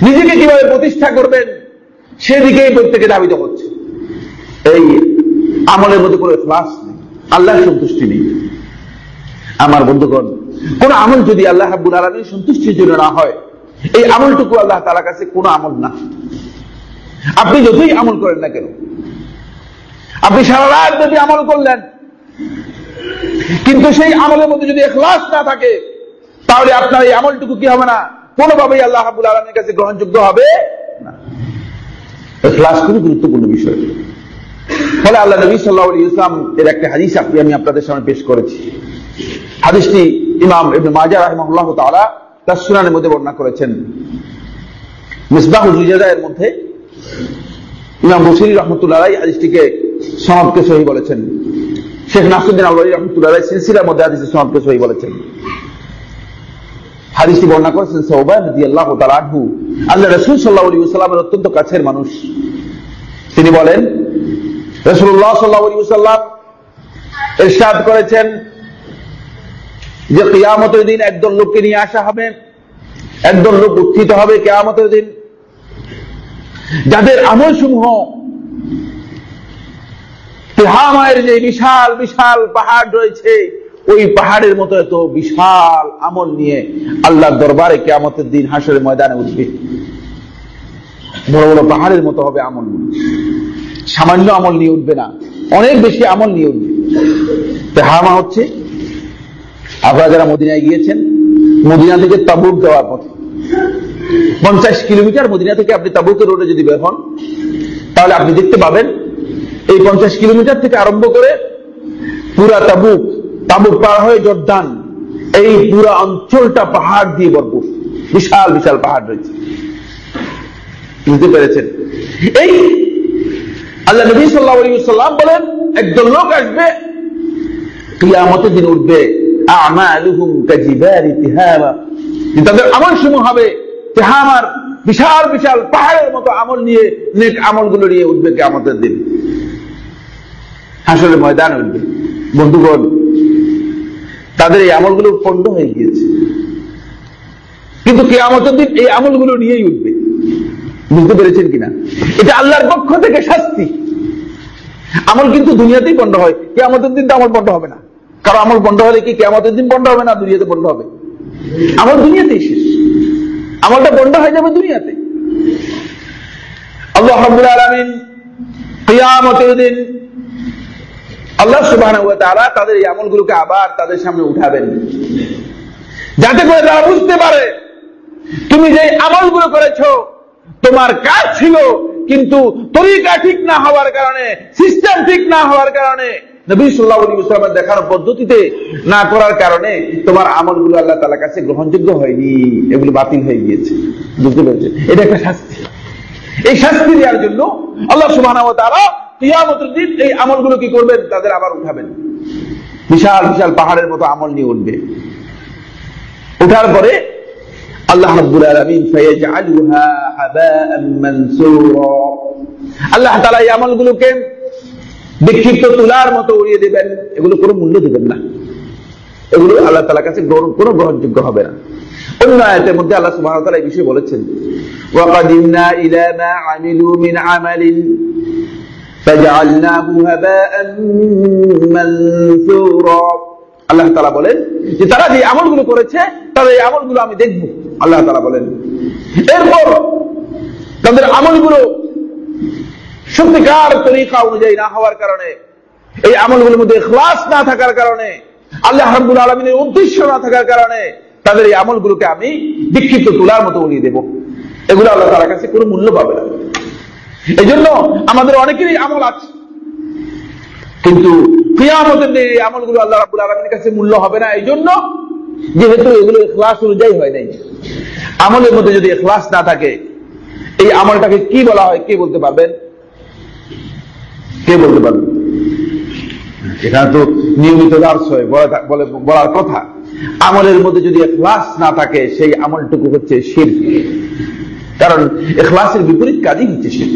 নিজেকে কীভাবে প্রতিষ্ঠা করবেন? সেদিকেই প্রত্যেকে দাবিত হচ্ছে এই আমলের মধ্যে কোনো ক্লাস নেই, আল্লাহর সন্তুষ্টি নেই। আমার বন্ধুগণ, কোন আমল যদি আল্লাহ হাবুল আলমীর সন্তুষ্টির জন্য না হয়, এই আমলটুকু আল্লাহ তালার কাছে কোনো আমল না। আপনি যতই আমল করেন না কেন, আপনি সারা রাত যদি আমল করলেন, কিন্তু সেই আমলের মধ্যে যদি এখলাস না থাকে তাহলে আপনার এই আমলটুকু কি হবে না? কোনোভাবেই আল্লাহ হাবুল আলমের কাছে গ্রহণযোগ্য হবে না। খুবই গুরুত্বপূর্ণ বিষয়। ফলে আল্লাহ নবী সাল্লাহ ইসলাম এর একটা হাদিস আপনি আমি আপনাদের সামনে পেশ করেছি। হাদিসটি ইমাম ইবনে মাজা রাহিমাহুল্লাহ তাআলা তার সুনানের মধ্যে বর্ণনা করেছেন। মিসবাহুল রিজাদায়ের মধ্যে ইমাম বসির রহমতুল্লাহ আলাই হাদিসটিকে সনদকে সহি বলেছেন। শেখ নাসুদ্দিন আল্লাহ রহমতুল্লাহ আলাই সিলসিলার মধ্যে হাদিসের সনদকে সহি বলেছেন। হাদিসটি বর্ণনা করেছেন সৌবান আল্লাহ রাসূল ওয়াসাল্লামের অত্যন্ত কাছের মানুষ। তিনি বলেন আলাইহি ওয়াসাল্লাম ইরশাদ করেছেন যে কেয়ামতের দিন একদল লোককে নিয়ে আসা হবে, একদল লোক উত্থিত হবে কেয়ামতের দিন। যাদের আমল সমূহ তেহামায়ের যে বিশাল বিশাল পাহাড় রয়েছে ওই পাহাড়ের মতো এত বিশাল আমল নিয়ে আল্লাহর দরবারে কেয়ামতের দিন হাসরের ময়দানে উঠবে। বড় বড় পাহাড়ের মতো হবে আমল। সামান্য আমল নিয়ে উঠবে না, অনেক বেশি আমল নিয়ে উঠবে। তেহামা হচ্ছে, আপনারা যারা মদিনায় গিয়েছেন, মদিনা থেকে তাবুক দেওয়ার পথে। পঞ্চাশ কিলোমিটার মদিনা থেকে আপনি তাবুকের রোডে যদি বের হন, তাহলে আপনি দেখতে পাবেন, এই পঞ্চাশ কিলোমিটার থেকে আরম্ভ করে পুরা তাবুক তাবুক পার হয়ে জর্দান। এই পুরা অঞ্চলটা পাহাড় দিয়ে ভরপুর। বিশাল বিশাল পাহাড় রয়েছে। বুঝতে পেরেছেন? এই আল্লাহ নবী সাল্লাহ সাল্লাম বলেন, একদল লোক আসবে, কিয়ামতের দিন উঠবে। তাদের আমল সমূহ হবে তেহামার বিশাল বিশাল পাহাড়ের মতো আমল নিয়ে, নেক আমলগুলো নিয়ে উঠবে কিয়ামতের দিন। আসলে ময়দান উঠবে। বন্ধুগণ তাদের এই আমলগুলো পণ্ড হয়ে গিয়েছে। কিন্তু কেয়ামতের দিন এই আমলগুলো নিয়েই উঠবে। বুঝতে পেরেছেন কিনা? এটা আল্লাহর পক্ষ থেকে শাস্তি। আমল কিন্তু দুনিয়াতেই বন্ধ হয়। কেয়ামতের দিন তো আমল বন্ধ হবে না। কারণ আমল বন্ধ হলে কি কেয়ামতের দিন বন্ধ হবে না, দুনিয়াতে বন্ধ হবে? আমল দুনিয়াতেই শেষ। আমলটা বন্ধ হয়ে যাবে দুনিয়াতে। আল্লাহ আলামিন কিয়ামতের দিন আল্লাহ ওয়া তাআলা তাদের এই আমলগুলোকে আবার তাদের সামনে উঠাবেন। যাতে করে তারা বুঝতে পারে, তুমি যে আমলগুলো করেছ, তোমার কাজ ছিল, কিন্তু তরিকা ঠিক না হওয়ার কারণে, সিস্টেম ঠিক না হওয়ার কারণে, নবী সাল্লাহ ইসলামের দেখানো পদ্ধতিতে না করার কারণে তোমার আমলগুলো আল্লাহ তালার কাছে গ্রহণযোগ্য হয়নি, এগুলো বাতিল হয়ে গিয়েছে। বুঝতে পেরেছে এটা একটা শাস্তি। এই শাস্তি দেওয়ার জন্য আল্লাহ সুবাহ তারা কিয়ামতের দিন এই আমলগুলো কি করবেন? তাদের আবার উঠাবেন। বিশাল বিশাল পাহাড়ের মতো আমল নিয়ে উঠবে। উঠার পরে আল্লাহ রাব্বুল আলামিন ফায়াজআলুহা হাবাআন মানসুরা। আল্লাহ তাআলা এই আমলগুলোকে বিক্ষিপ্ত তুলার মতো উড়িয়ে দিবেন। এগুলো কোনো মূল্য দিবেন না। এগুলো আল্লাহ তালার কাছে কোনো গ্রহণযোগ্য হবে না। অন্য আয়াতের মধ্যে আল্লাহ সুবহানাহু ওয়া তাআলা এই বিষয়ে বলেছেন, ওয়া ইলা মা আমিলু মিন আমালিন। فجعلناه هباء منثورا আল্লাহ তালা বলেন যে তারা যে আমলগুলো করেছে তাদের এই আমলগুলো আমি দেখব আল্লাহ তালা বলেন এরপর তাদের আমলগুলো সত্যিকার তরিকা অনুযায়ী না হওয়ার কারণে এই আমলগুলোর মধ্যে ক্লাস না থাকার কারণে আল্লাহ হাবুল আলমিনের উদ্দেশ্য না থাকার কারণে তাদের এই আমলগুলোকে আমি বিক্ষিপ্ত তুলার মতো উড়িয়ে দেব এগুলো আল্লাহ তালার কাছে কোনো মূল্য পাবে না এই জন্য আমাদের অনেকেরই আমল আছে। কিন্তু কিয়ামতের দিন এই আমলগুলো আল্লাহ রাব্বুল আলামিনের কাছে মূল্য হবে না। এই জন্য যেহেতু এগুলো ইখলাস অনুযায়ী হয় নাই, আমলের মধ্যে যদি ইখলাস না থাকে, এই আমলটাকে কি বলা হয়, কে বলতে পারবেন? কে বলতে পারবেন? এখানে তো নিয়মিত দার্স হয়, বলে বলার কথা। আমলের মধ্যে যদি এখলাস না থাকে, সেই আমলটুকু হচ্ছে শির কারণ এখলাসের বিপরীত কাজই হচ্ছে শির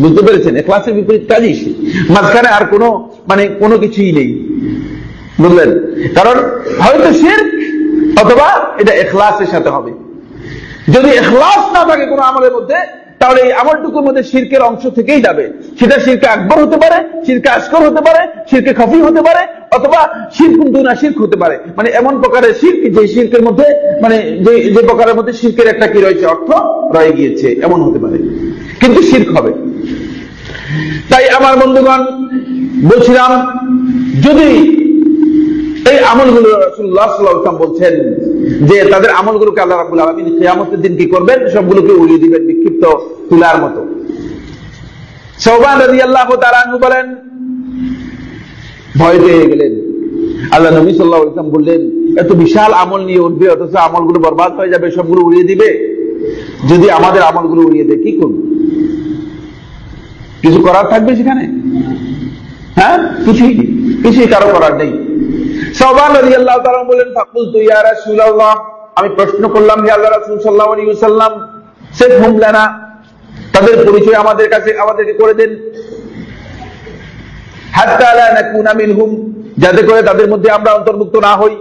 বুঝতে পেরেছেন? এখলাসের বিপরীত কাজই শির মাঝখানে আর কোনো মানে কোনো কিছুই নেই। বুঝলেন? কারণ হয়তো শির অথবা এটা এখলাসের সাথে হবে। যদি এখলাস না থাকে কোনো আমলের মধ্যে, তাহলে এই আমলটুকুর মধ্যে শিরকের অংশ থেকেই যাবে। সেটা শিরকে আকবর হতে পারে, শিরকে আসকর হতে পারে, শিরকে খফি হতে পারে, অথবা শির দুনা শির্ক হতে পারে। মানে এমন প্রকারের শির্ক যে শির্কের মধ্যে মানে যে যে প্রকারের মধ্যে শির্কের একটা কি রয়েছে অর্থ? রয়ে গিয়েছে। এমন হতে পারে। কিন্তু শির্ক হবে। তাই আমার বন্ধুগণ, বলছিলাম, যদি এই আমলগুলো রসুল্লাহ সাল্লাম বলছেন যে তাদের আমলগুলোকে আল্লাহ রাবুল আলমিন কেয়ামতের দিন কি করবেন? সবগুলোকে উড়িয়ে দিবেন বিক্ষিপ্ত তুলার মতো। সৌবান রাজি আল্লাহ তারানু বলেন, ভয় পেয়ে গেলেন। আল্লাহ নবী সাল্লাহ ইসলাম বললেন, এত বিশাল আমল নিয়ে উঠবে, অথচ আমলগুলো বরবাদ হয়ে যাবে, সবগুলো উড়িয়ে দিবে। যদি আমাদের আমলগুলো উড়িয়ে দেয়, কি করবে? কিছু করার থাকবে সেখানে? হ্যাঁ? কিছুই কিছুই কারও করার নেই। বলেন আমি প্রশ্ন করলাম হুমলানা, তাদের পরিচয় আমাদের কাছে আমাদেরকে করে দেন। হাত্তা যাতে করে তাদের মধ্যে আমরা অন্তর্ভুক্ত না হই।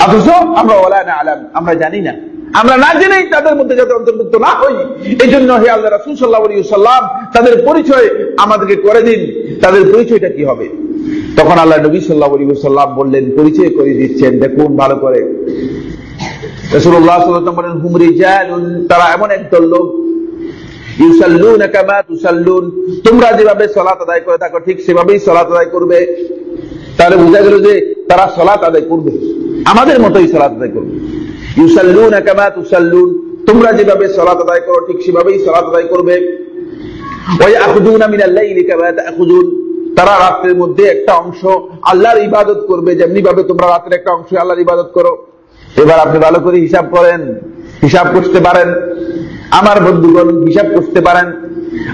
অথচ আমরা না আলাম আমরা জানি না। আমরা না জেনেই তাদের মধ্যে যাতে অন্তর্ভুক্ত না হই। এই জন্য হে আল্লাহ রাসুল সাল্লাহ তাদের পরিচয় আমাদেরকে করে দিন। তাদের পরিচয়টা কি হবে? তখন আল্লাহ নবী সাল্লাহ আলী সাল্লাম বললেন, পরিচয় করে দিচ্ছেন, দেখুন ভালো করে। আমাদের মতোই সলাত আদায় করবে। ইউসাল্লুন কামা তুসাল্লুন। তোমরা যেভাবে সলাত আদায় করো, ঠিক সেভাবেই সলাত আদায় করবে। ওই আখুদুন মিনাল লাইলি কামা তাখুদুন। তারা রাত্রের মধ্যে একটা অংশ আল্লাহর ইবাদত করবে যেমনি ভাবে তোমরা রাত্রে একটা অংশ আল্লাহর ইবাদত করো। এবার আপনি ভালো করে হিসাব করেন, হিসাব করতে পারেন। আমার বন্ধুগণ, হিসাব করতে পারেন।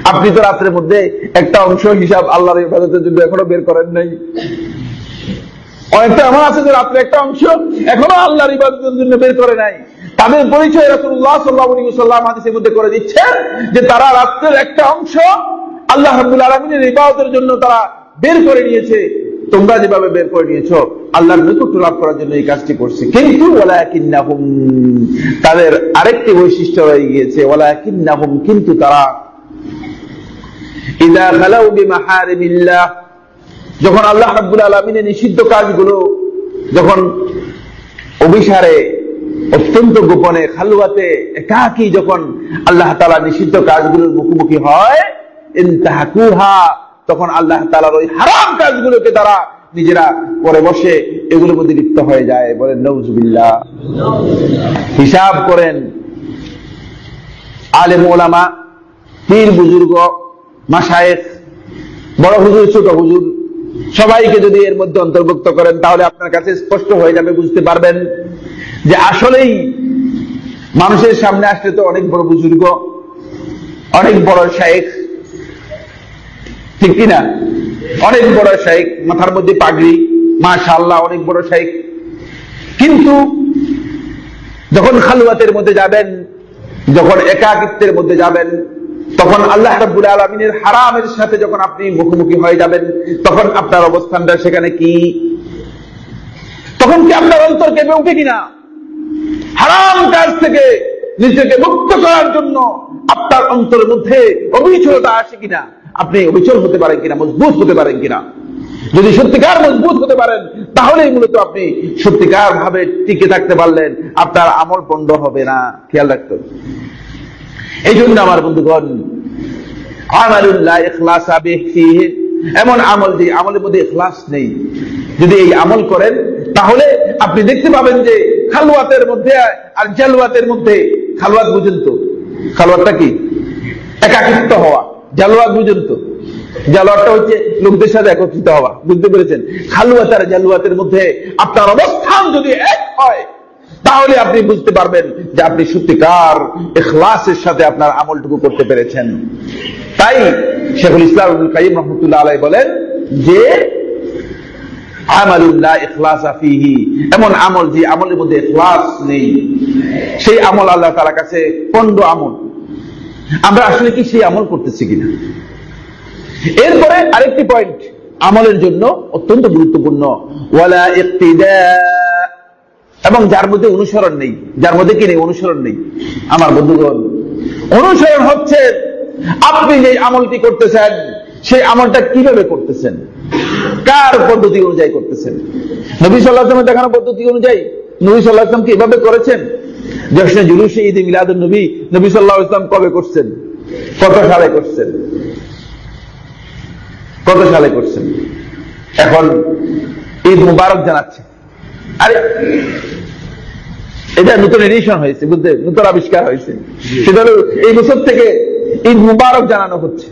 আপনি তো রাত্রের মধ্যে একটা অংশ হিসাব আল্লাহর ইবাদতের জন্য এখনও বের করেন নাই। অনেকটা এমন আছে যে রাত্রে একটা অংশ এখনও আল্লাহর ইবাদতের জন্য বের করে নাই। তাদের পরিচয় রাসুল্লাহ সাল্লাহ সাল্লাম হাদিসের মধ্যে করে দিচ্ছেন যে তারা রাত্রের একটা অংশ আল্লাহ রাবুল আলমিনের ইবাদতের জন্য তারা বের করে নিয়েছে। তোমরা যেভাবে বের করে নিয়েছো, আল্লাহর নৈকট্য লাভ করার জন্য এই কাজটি করছে। কিন্তু তাদের আরেকটি বৈশিষ্ট্য হয়ে গিয়েছে। কিন্তু তারা যখন আল্লাহ রাব্বুল আলামিনের নিষিদ্ধ কাজগুলো যখন অভিসারে অত্যন্ত গোপনে খালুয়াতে একাকি যখন আল্লাহ তালা নিষিদ্ধ কাজগুলোর মুখোমুখি হয় তখন আল্লাহ তালার ওই হারাম কাজগুলোকে তারা নিজেরা পরে বসে এগুলোর মধ্যে লিপ্ত হয়ে যায়, বলেন নৌজুবিল্লা হিসাব করেন আলেম ওলামা, পীর বুজুর্গ মাসায়েক বড় হুজুর, ছোট হুজুর সবাইকে যদি এর মধ্যে অন্তর্ভুক্ত করেন, তাহলে আপনার কাছে স্পষ্ট হয়ে যাবে, বুঝতে পারবেন যে আসলেই মানুষের সামনে আসলে তো অনেক বড় বুজুর্গ, অনেক বড় শায়েখ। ঠিক কিনা অনেক বড় শাইক মাথার মধ্যে পাগড়ি মাশাল্লাহ অনেক বড় শাইক কিন্তু যখন খালুয়াতের মধ্যে যাবেন, যখন একাকিত্বের মধ্যে যাবেন তখন আল্লাহ রাব্বুল আলমিনের হারামের সাথে যখন আপনি মুখোমুখি হয়ে যাবেন, তখন আপনার অবস্থানটা সেখানে কি? তখন কি আপনার অন্তর কেঁপে উঠে কিনা? হারাম কাজ থেকে নিজেকে মুক্ত করার জন্য আপনার অন্তরের মধ্যে অবিচলতা আসে কিনা? আপনি অবিচল হতে পারেন কিনা, মজবুত হতে পারেন কিনা? যদি সত্যিকার মজবুত হতে পারেন, তাহলেই মূলত আপনি সত্যিকার ভাবে টিকে থাকতে পারলেন। আপনার আমল পণ্ড হবে না। খেয়াল রাখতে। এই জন্য আমার বন্ধুগণ, আমালুল্লাহ ইখলাস এমন আমল যে আমলের মধ্যে ইখলাস নেই। যদি এই আমল করেন, তাহলে আপনি দেখতে পাবেন যে খালুয়াতের মধ্যে আর জালুয়াতের মধ্যে খালুয়াত বুঝেন তো খালুয়াতটা কি? একাকিত্ব হওয়া জালুয়াত বুঝেন তো জালুয়াতটা হচ্ছে লোকদের সাথে একত্রিত হওয়া, বুঝতে পেরেছেন? খালুয়াত আর জালুয়াতের মধ্যে আপনার অবস্থান যদি এক হয় তাহলে আপনি বুঝতে পারবেন যে আপনি সত্যিকার এখলাসের সাথে আপনার আমলটুকু করতে পেরেছেন। তাই শেখুল ইসলাম কাইম রহমতুল্লাহ আলাই বলেন যে এমন আমল যে আমলের মধ্যে নেই। সেই আমল আল্লাহ তাআলার কাছে পণ্ড আমল। আমরা আসলে কি সেই আমল করতেছি কিনা? এরপরে আরেকটি পয়েন্ট আমলের জন্য অত্যন্ত গুরুত্বপূর্ণ। ওয়ালা এবং যার মধ্যে অনুসরণ নেই, যার মধ্যে কি নেই? অনুসরণ নেই। আমার বন্ধুগণ, অনুসরণ হচ্ছে আপনি যে আমলটি করতেছেন, সেই আমলটা কীভাবে করতেছেন? কার পদ্ধতি অনুযায়ী করতেছেন? নবী সাল্লাহ দেখানো পদ্ধতি অনুযায়ী নবী সাল্লাহ আসলাম কি এভাবে করেছেন জশ্নে জুলুসে ঈদ মিলাদ নবী নবী সাল্লাহ ইসলাম কবে করছেন? কত সালে করছেন? কত সালে করছেন? এখন ঈদ মুবারক জানাচ্ছে। আরে এটা নতুন এডিশন হয়েছে বুঝতে নতুন আবিষ্কার হয়েছে। সেটা হলো এই বছর থেকে ঈদ মুবারক জানানো হচ্ছে।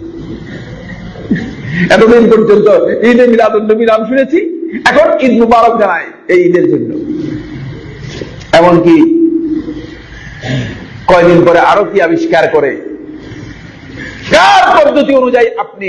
এতদিন পর্যন্ত ঈদে মিলাদুল নবী নাম শুনেছি এখন ঈদ মুবারক জানায় এই ঈদের জন্য। এমনকি কয়দিন পরে আরও কি আবিষ্কার করে? কার পদ্ধতি অনুযায়ী আপনি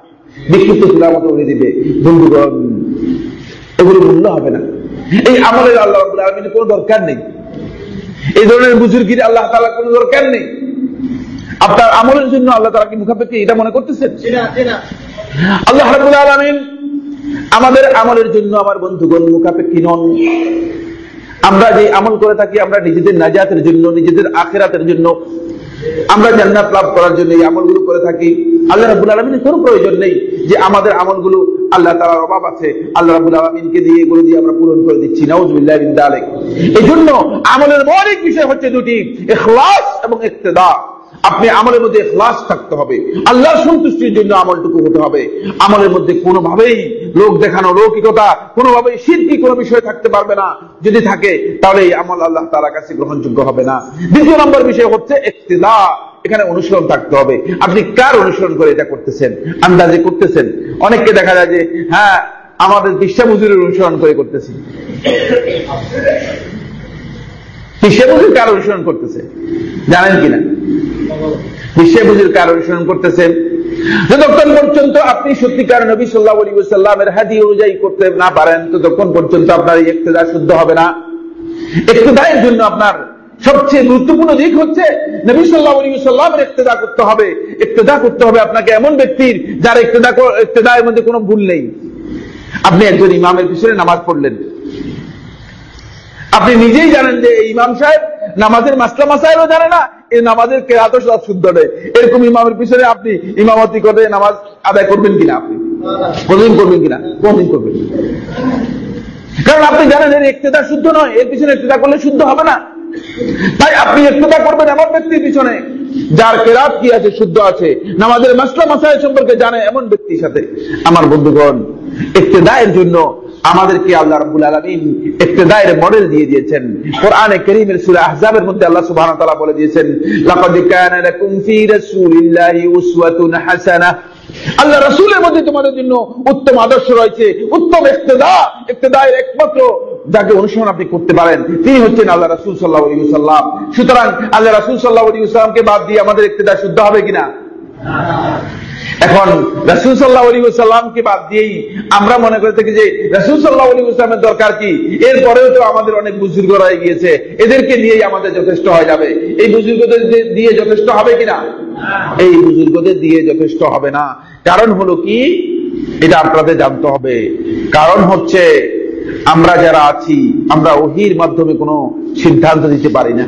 বিক্ষিপ্ত তুলার মতো উড়িয়ে দিবে। বন্ধুগণ এগুলো মূল্য হবে না। এই আমলের আল্লাহ রাবুল আলমিনের কোনো দরকার নেই। এই ধরনের বুজুর্গির আল্লাহ তালা কোনো দরকার নেই। আপনার আমলের জন্য আল্লাহ তালা কি মুখাপেক্ষি এটা মনে করতেছেন? আল্লাহ রাবুল আলমিন আমাদের আমলের জন্য আমার বন্ধুগণ মুখাপেক্ষি নন। আমরা যে আমল করে থাকি আমরা নিজেদের নাজাতের জন্য নিজেদের আখেরাতের জন্য আমরা জান্নাত লাভ করার জন্য এই আমলগুলো করে থাকি। আল্লাহ রাবুল আলমিনের কোনো প্রয়োজন নেই যে আমাদের আমলগুলো আল্লাহ তালার অভাব আছে। আল্লাহ রাবুল আলমিনকে দিয়ে এগুলো দিয়ে আমরা পূরণ করে দিচ্ছি। নাউজুবিল্লাহ এই জন্য আমলের মৌলিক বিষয় হচ্ছে দুটি এখলাস এবং ইক্তেদা। আপনি আমলের মধ্যে এখলাস থাকতে হবে। আল্লাহ সন্তুষ্টির জন্য আমলটুকু হতে হবে। আমলের মধ্যে কোনোভাবেই লোক দেখানো লৌকিকতা কোনোভাবেই সিদ্ধি কোনো বিষয় থাকতে পারবে না। যদি থাকে, তাহলে এই আমল আল্লাহ তার কাছে গ্রহণযোগ্য হবে না। দ্বিতীয় নম্বর বিষয় হচ্ছে ইক্তেদা এখানে অনুসরণ থাকতে হবে। আপনি কার অনুসরণ করে এটা করতেছেন? আন্দাজে করতেছেন? অনেককে দেখা যায় যে হ্যাঁ আমাদের বিশ্বা মজুরের অনুসরণ করে করতেছি। বিশ্বা মজুর কার অনুসরণ করতেছে। জানেন কিনা? কার অনুসরণ করতেছেন যতক্ষণ পর্যন্ত আপনি সত্যিকার নবী হাদি অনুযায়ী করতে না পারেন, ততক্ষণ পর্যন্ত আপনার এই শুদ্ধ হবে না। জন্য আপনার সবচেয়ে গুরুত্বপূর্ণ দিক হচ্ছে নবী সাল্লাহ আলী সাল্লামের ইক্তেদা করতে হবে। ইক্তেদা করতে হবে আপনাকে এমন ব্যক্তির যার ইক্তেদা ইক্তেদায়ের মধ্যে কোনো ভুল নেই। আপনি একজন ইমামের পিছনে নামাজ পড়লেন। আপনি নিজেই জানেন যে ইমাম সাহেব নামাজের মাসলা মাসাইলও জানে না এই নামাজের কেরাত শুদ্ধ নেই এরকম ইমামের পিছনে আপনি ইমামতি করে নামাজ আদায় করবেন কিনা আপনি? কোনদিন করবেন কিনা? কোনদিন করবেন কারণ আপনি জানেন এর একতেদা শুদ্ধ নয়, এর পিছনে একতেদা করলে শুদ্ধ হবে না। তাই আপনি একতেদা করবেন এমন ব্যক্তির পিছনে, যার কেরাত কি আছে, শুদ্ধ আছে, নামাজের মাসলা মাসাইল সম্পর্কে জানে এমন ব্যক্তির সাথে। আমার বন্ধুগণ একতেদায়ের জন্য আমাদেরকে আল্লাহ রাব্বুল আলামিন ইক্তেদায়ের মডেল দিয়ে দিয়েছেন। কোরআনে কারীমের সূরা আহজাবের মধ্যে আল্লাহ সুবহানাহু ওয়া তাআলা বলে দিয়েছেন আল্লাহ রাসূলের মধ্যে তোমাদের জন্য উত্তম আদর্শ রয়েছে, উত্তম ইক্তেদা ইক্তেদায়ের একমাত্র যাকে অনুসরণ আপনি করতে পারেন, তিনি হচ্ছেন আল্লাহ রাসূল সাল্লাল্লাহু আলাইহি ওয়াসাল্লাম। সুতরাং আল্লাহ রাসূল সাল্লাল্লাহু আলাইহি ওয়াসাল্লামকে বাদ দিয়ে আমাদের ইক্তেদা শুদ্ধ হবে কিনা? এখন রাসুল সাল্লাহ আলী সাল্লামকে বাদ দিয়েই আমরা মনে করে থাকি যে রাসুল সাল্লাহ আলী সাল্লামের দরকার কি? এরপরেও তো আমাদের অনেক বুজুর্গ রয়ে গিয়েছে। এদেরকে নিয়েই আমাদের যথেষ্ট হয়ে যাবে। এই বুজুর্গদের দিয়ে যথেষ্ট হবে কিনা? এই বুজুর্গদের দিয়ে যথেষ্ট হবে না। কারণ হলো কি? এটা আপনাদের জানতে হবে। কারণ হচ্ছে আমরা যারা আছি, আমরা ওহির মাধ্যমে কোনো সিদ্ধান্ত দিতে পারি না।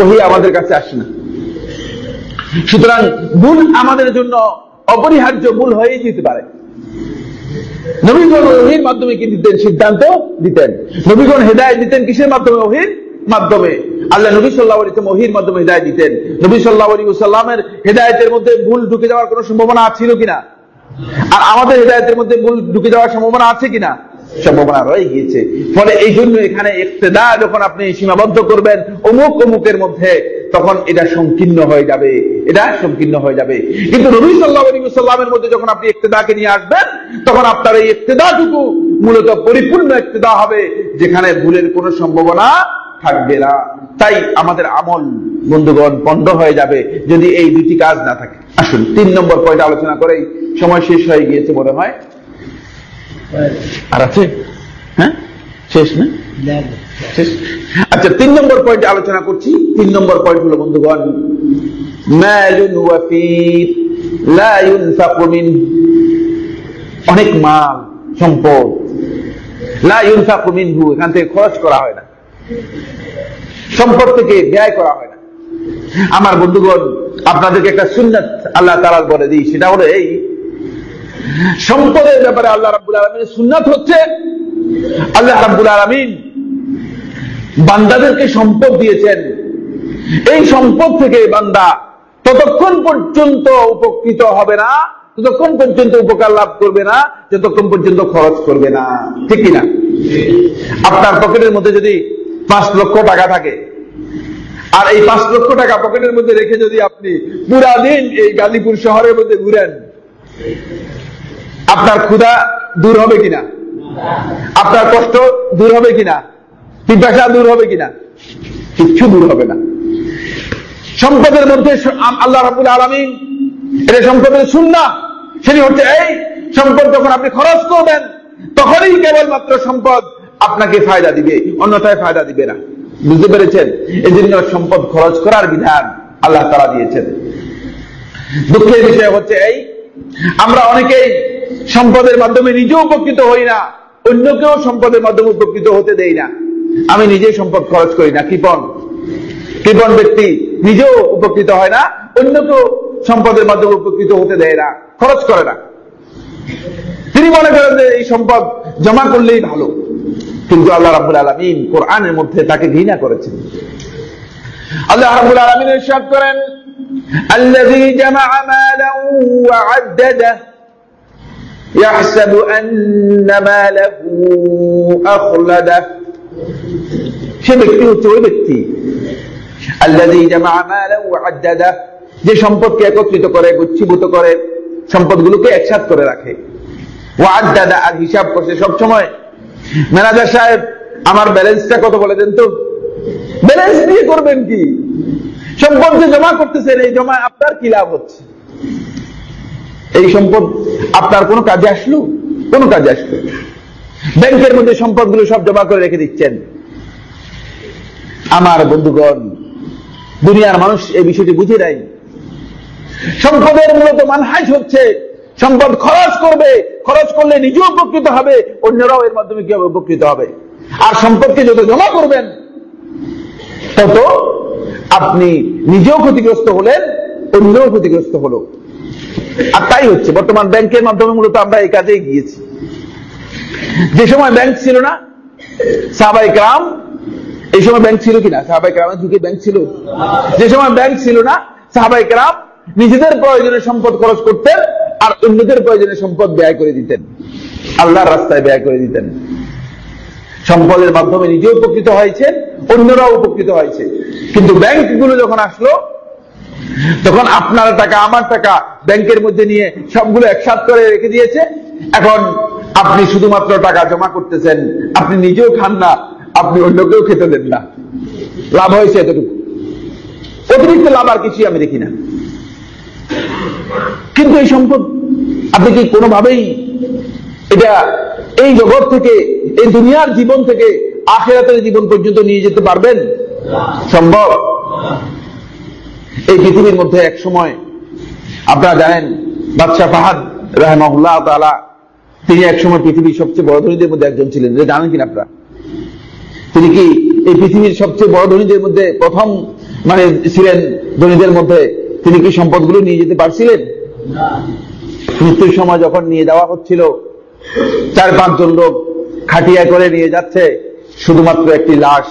ওহি আমাদের কাছে আসে না। সুতরাং ভুল আমাদের জন্য অপরিহার্য ভুল হয়ে যেতে পারে। নবীগণ ওহির মাধ্যমে কি দিতেন? সিদ্ধান্ত দিতেন। নবীগণ হেদায় দিতেন কিসের মাধ্যমে? ওহির মাধ্যমে। আল্লাহ নবী সাল্লাহ আলিম ওহির মাধ্যমে হেদায় দিতেন। নবী সাল্লাহ আলী সাল্লামের হেদায়তের মধ্যে ভুল ঢুকে যাওয়ার কোন সম্ভাবনা ছিল কিনা? আর আমাদের হেদায়তের মধ্যে ভুল ঢুকে যাওয়ার সম্ভাবনা আছে কিনা? সম্ভাবনা রয়ে গিয়েছে। ফলে এই জন্য এখানে ইক্তেদা যখন আপনি সীমাবদ্ধ করবেন, অমুক অমুকের মধ্যে তখন এটা সংকীর্ণ হয়ে যাবে। এটা সংকীর্ণ হয়ে যাবে। কিন্তু নবী সাল্লাহ সাল্লামের মধ্যে যখন আপনি ইক্তেদাকে নিয়ে আসবেন, তখন আপনার এই ইক্তেদাটুকু মূলত পরিপূর্ণ ইক্তেদা হবে, যেখানে ভুলের কোনো সম্ভাবনা থাকবে না। তাই আমাদের আমল, বন্ধুগণ, বন্ধ হয়ে যাবে যদি এই দুটি কাজ না থাকে। আসুন, তিন নম্বর পয়েন্ট আলোচনা করেই। সময় শেষ হয়ে গিয়েছে মনে হয়। আর আছে? হ্যাঁ? শেষ না? আচ্ছা তিন নম্বর পয়েন্টে আলোচনা করছি। তিন নম্বর পয়েন্ট হলো, বন্ধুগণ অনেক মাল, সম্পদ, লা ইউনফাকু এখান থেকে খরচ করা হয় না। সম্পদ থেকে ব্যয় করা হয় না। আমার বন্ধুগণ, আপনাদেরকে একটা সুন্নাত আল্লাহ তাআলা বলে দিই, সেটা হলো এই সম্পদের ব্যাপারে আল্লাহ রাব্বুল আলামিনের সুন্নাত হচ্ছে, আল্লাহ রাব্বুল আলামিন বান্দাদেরকে সম্পদ দিয়েছেন। এই সম্পদ থেকে বান্দা ততক্ষণ পর্যন্ত উপকৃত হবে না, ততক্ষণ পর্যন্ত উপকার লাভ করবে না, যতক্ষণ পর্যন্ত খরচ করবে না। ঠিক কিনা? আপনার পকেটের মধ্যে যদি পাঁচ লক্ষ টাকা থাকে, আর এই পাঁচ লক্ষ টাকা পকেটের মধ্যে রেখে যদি আপনি পুরা দিন এই গালিপুর শহরের মধ্যে ঘুরেন আপনার ক্ষুধা দূর হবে কিনা? আপনার কষ্ট দূর হবে কিনা? পিপাসা দূর হবে কিনা? কিচ্ছু দূর হবে না। সম্পদের মধ্যে আল্লাহ রাবুল আলমিন, এটা সম্পদের সুন্না সেটি হচ্ছে এই সম্পদ যখন আপনি খরচ করবেন, তখনই কেবলমাত্র সম্পদ আপনাকে ফায়দা দিবে, অন্যথায় ফায়দা দিবে না। বুঝতে পেরেছেন? এই জন্য সম্পদ খরচ করার বিধান আল্লাহ তারা দিয়েছেন। দুঃখের বিষয় হচ্ছে এই, আমরা অনেকেই সম্পদের মাধ্যমে নিজে উপকৃত হই না, অন্যকেও সম্পদের মাধ্যমে উপকৃত হতে দেই না। আমি নিজে সম্পদ খরচ করি না কৃপন কৃপন ব্যক্তি নিজেও উপকৃত হয় না, অন্যকেও সম্পদের মাধ্যমে উপকৃত হতে দেয় না, খরচ করে না। তিনি মনে করেন যে এই সম্পদ জমা করলেই ভালো, কিন্তু আল্লাহ রাবুল আলমিন কোরআনের মধ্যে তাকে ঘৃণা করেছেন। আল্লাহ রাবুল আলমিন করেন আল্লাহ يحسب أن ماله أخلده সে ব্যক্তি হচ্ছে ওই ব্যক্তি الذي جمع مالا وعدده যে সম্পদকে একত্রিত করে গুচ্ছীভূত করে সম্পদগুলোকে একসাথ করে রাখে ওয়াদ্দাদা আর হিসাব করছে সবসময় ম্যানেজার সাহেব আমার ব্যালেন্সটা কত বলে দেন তো ব্যালেন্স দিয়ে করবেন কি সম্পদ যে জমা করতেছেন এই জমা আপনার কি লাভ হচ্ছে এই সম্পদ আপনার কোনো কাজে আসলো? কোনো কাজে আসলো? ব্যাংকের মধ্যে সম্পদগুলো সব জমা করে রেখে দিচ্ছেন। আমার বন্ধুগণ, দুনিয়ার মানুষ এই বিষয়টি বুঝে নেয় সম্পদের মূলত মানহাজ হচ্ছে, সম্পদ খরচ করবে, খরচ করলে নিজেও উপকৃত হবে, অন্যরাও এর মাধ্যমে কি উপকৃত হবে? আর সম্পদকে যত জমা করবেন, তত আপনি নিজেও ক্ষতিগ্রস্ত হলেন অন্যও ক্ষতিগ্রস্ত হলো। আর তাই হচ্ছে, বর্তমান ব্যাংকের মাধ্যমে মূলত আমরা এই কাজে গিয়েছি যে সময় ব্যাংক ছিল না সাহাবাই গ্রাম এই সময় ব্যাংক ছিল কিনা? সাহাবাই গ্রামের যুগে ব্যাংক ছিল। যে সময় ব্যাংক ছিল না সাহাবাই গ্রাম নিজেদের প্রয়োজনে সম্পদ খরচ করতেন আর অন্যদের প্রয়োজনে সম্পদ ব্যয় করে দিতেন। আল্লাহর রাস্তায় ব্যয় করে দিতেন। সম্পদের মাধ্যমে নিজে উপকৃত হয়েছে অন্যরাও উপকৃত হয়েছে। কিন্তু ব্যাংকগুলো যখন আসলো তখন আপনার টাকা, আমার টাকা ব্যাংকের মধ্যে নিয়ে সবগুলো একসাথ করে রেখে দিয়েছে, এখন আপনি শুধুমাত্র টাকা জমা করতেছেন, আপনি নিজেও খান না, আপনি অন্যকেও খেতে দেন না। লাভ হয়েছে এতটুকু। অতিরিক্ত লাভ আর কিছুই আমি দেখি না। কিন্তু এই সম্পদ, আপনি কি কোনোভাবেই এটা এই জগৎ থেকে, এই দুনিয়ার জীবন থেকে, আখেরাতের জীবন পর্যন্ত নিয়ে যেতে পারবেন? সম্ভব? এই পৃথিবীর মধ্যে এক সময় আপনারা জানেন বাদশাহ ফাহাদ রাহমাহুল্লাহ তালা তিনি এক সময় পৃথিবীর সবচেয়ে বড় ধনীদের মধ্যে একজন ছিলেন। এটা জানেন কিনা আপনারা? তিনি কি এই পৃথিবীর সবচেয়ে বড় ধনীদের মধ্যে প্রথম মানে ছিলেন ধনীদের মধ্যে তিনি কি সম্পদগুলো নিয়ে যেতে পারছিলেন? মৃত্যুর সময় যখন নিয়ে যাওয়া হচ্ছিল চার পাঁচজন লোক খাটিয়া করে নিয়ে যাচ্ছে শুধুমাত্র একটি লাশ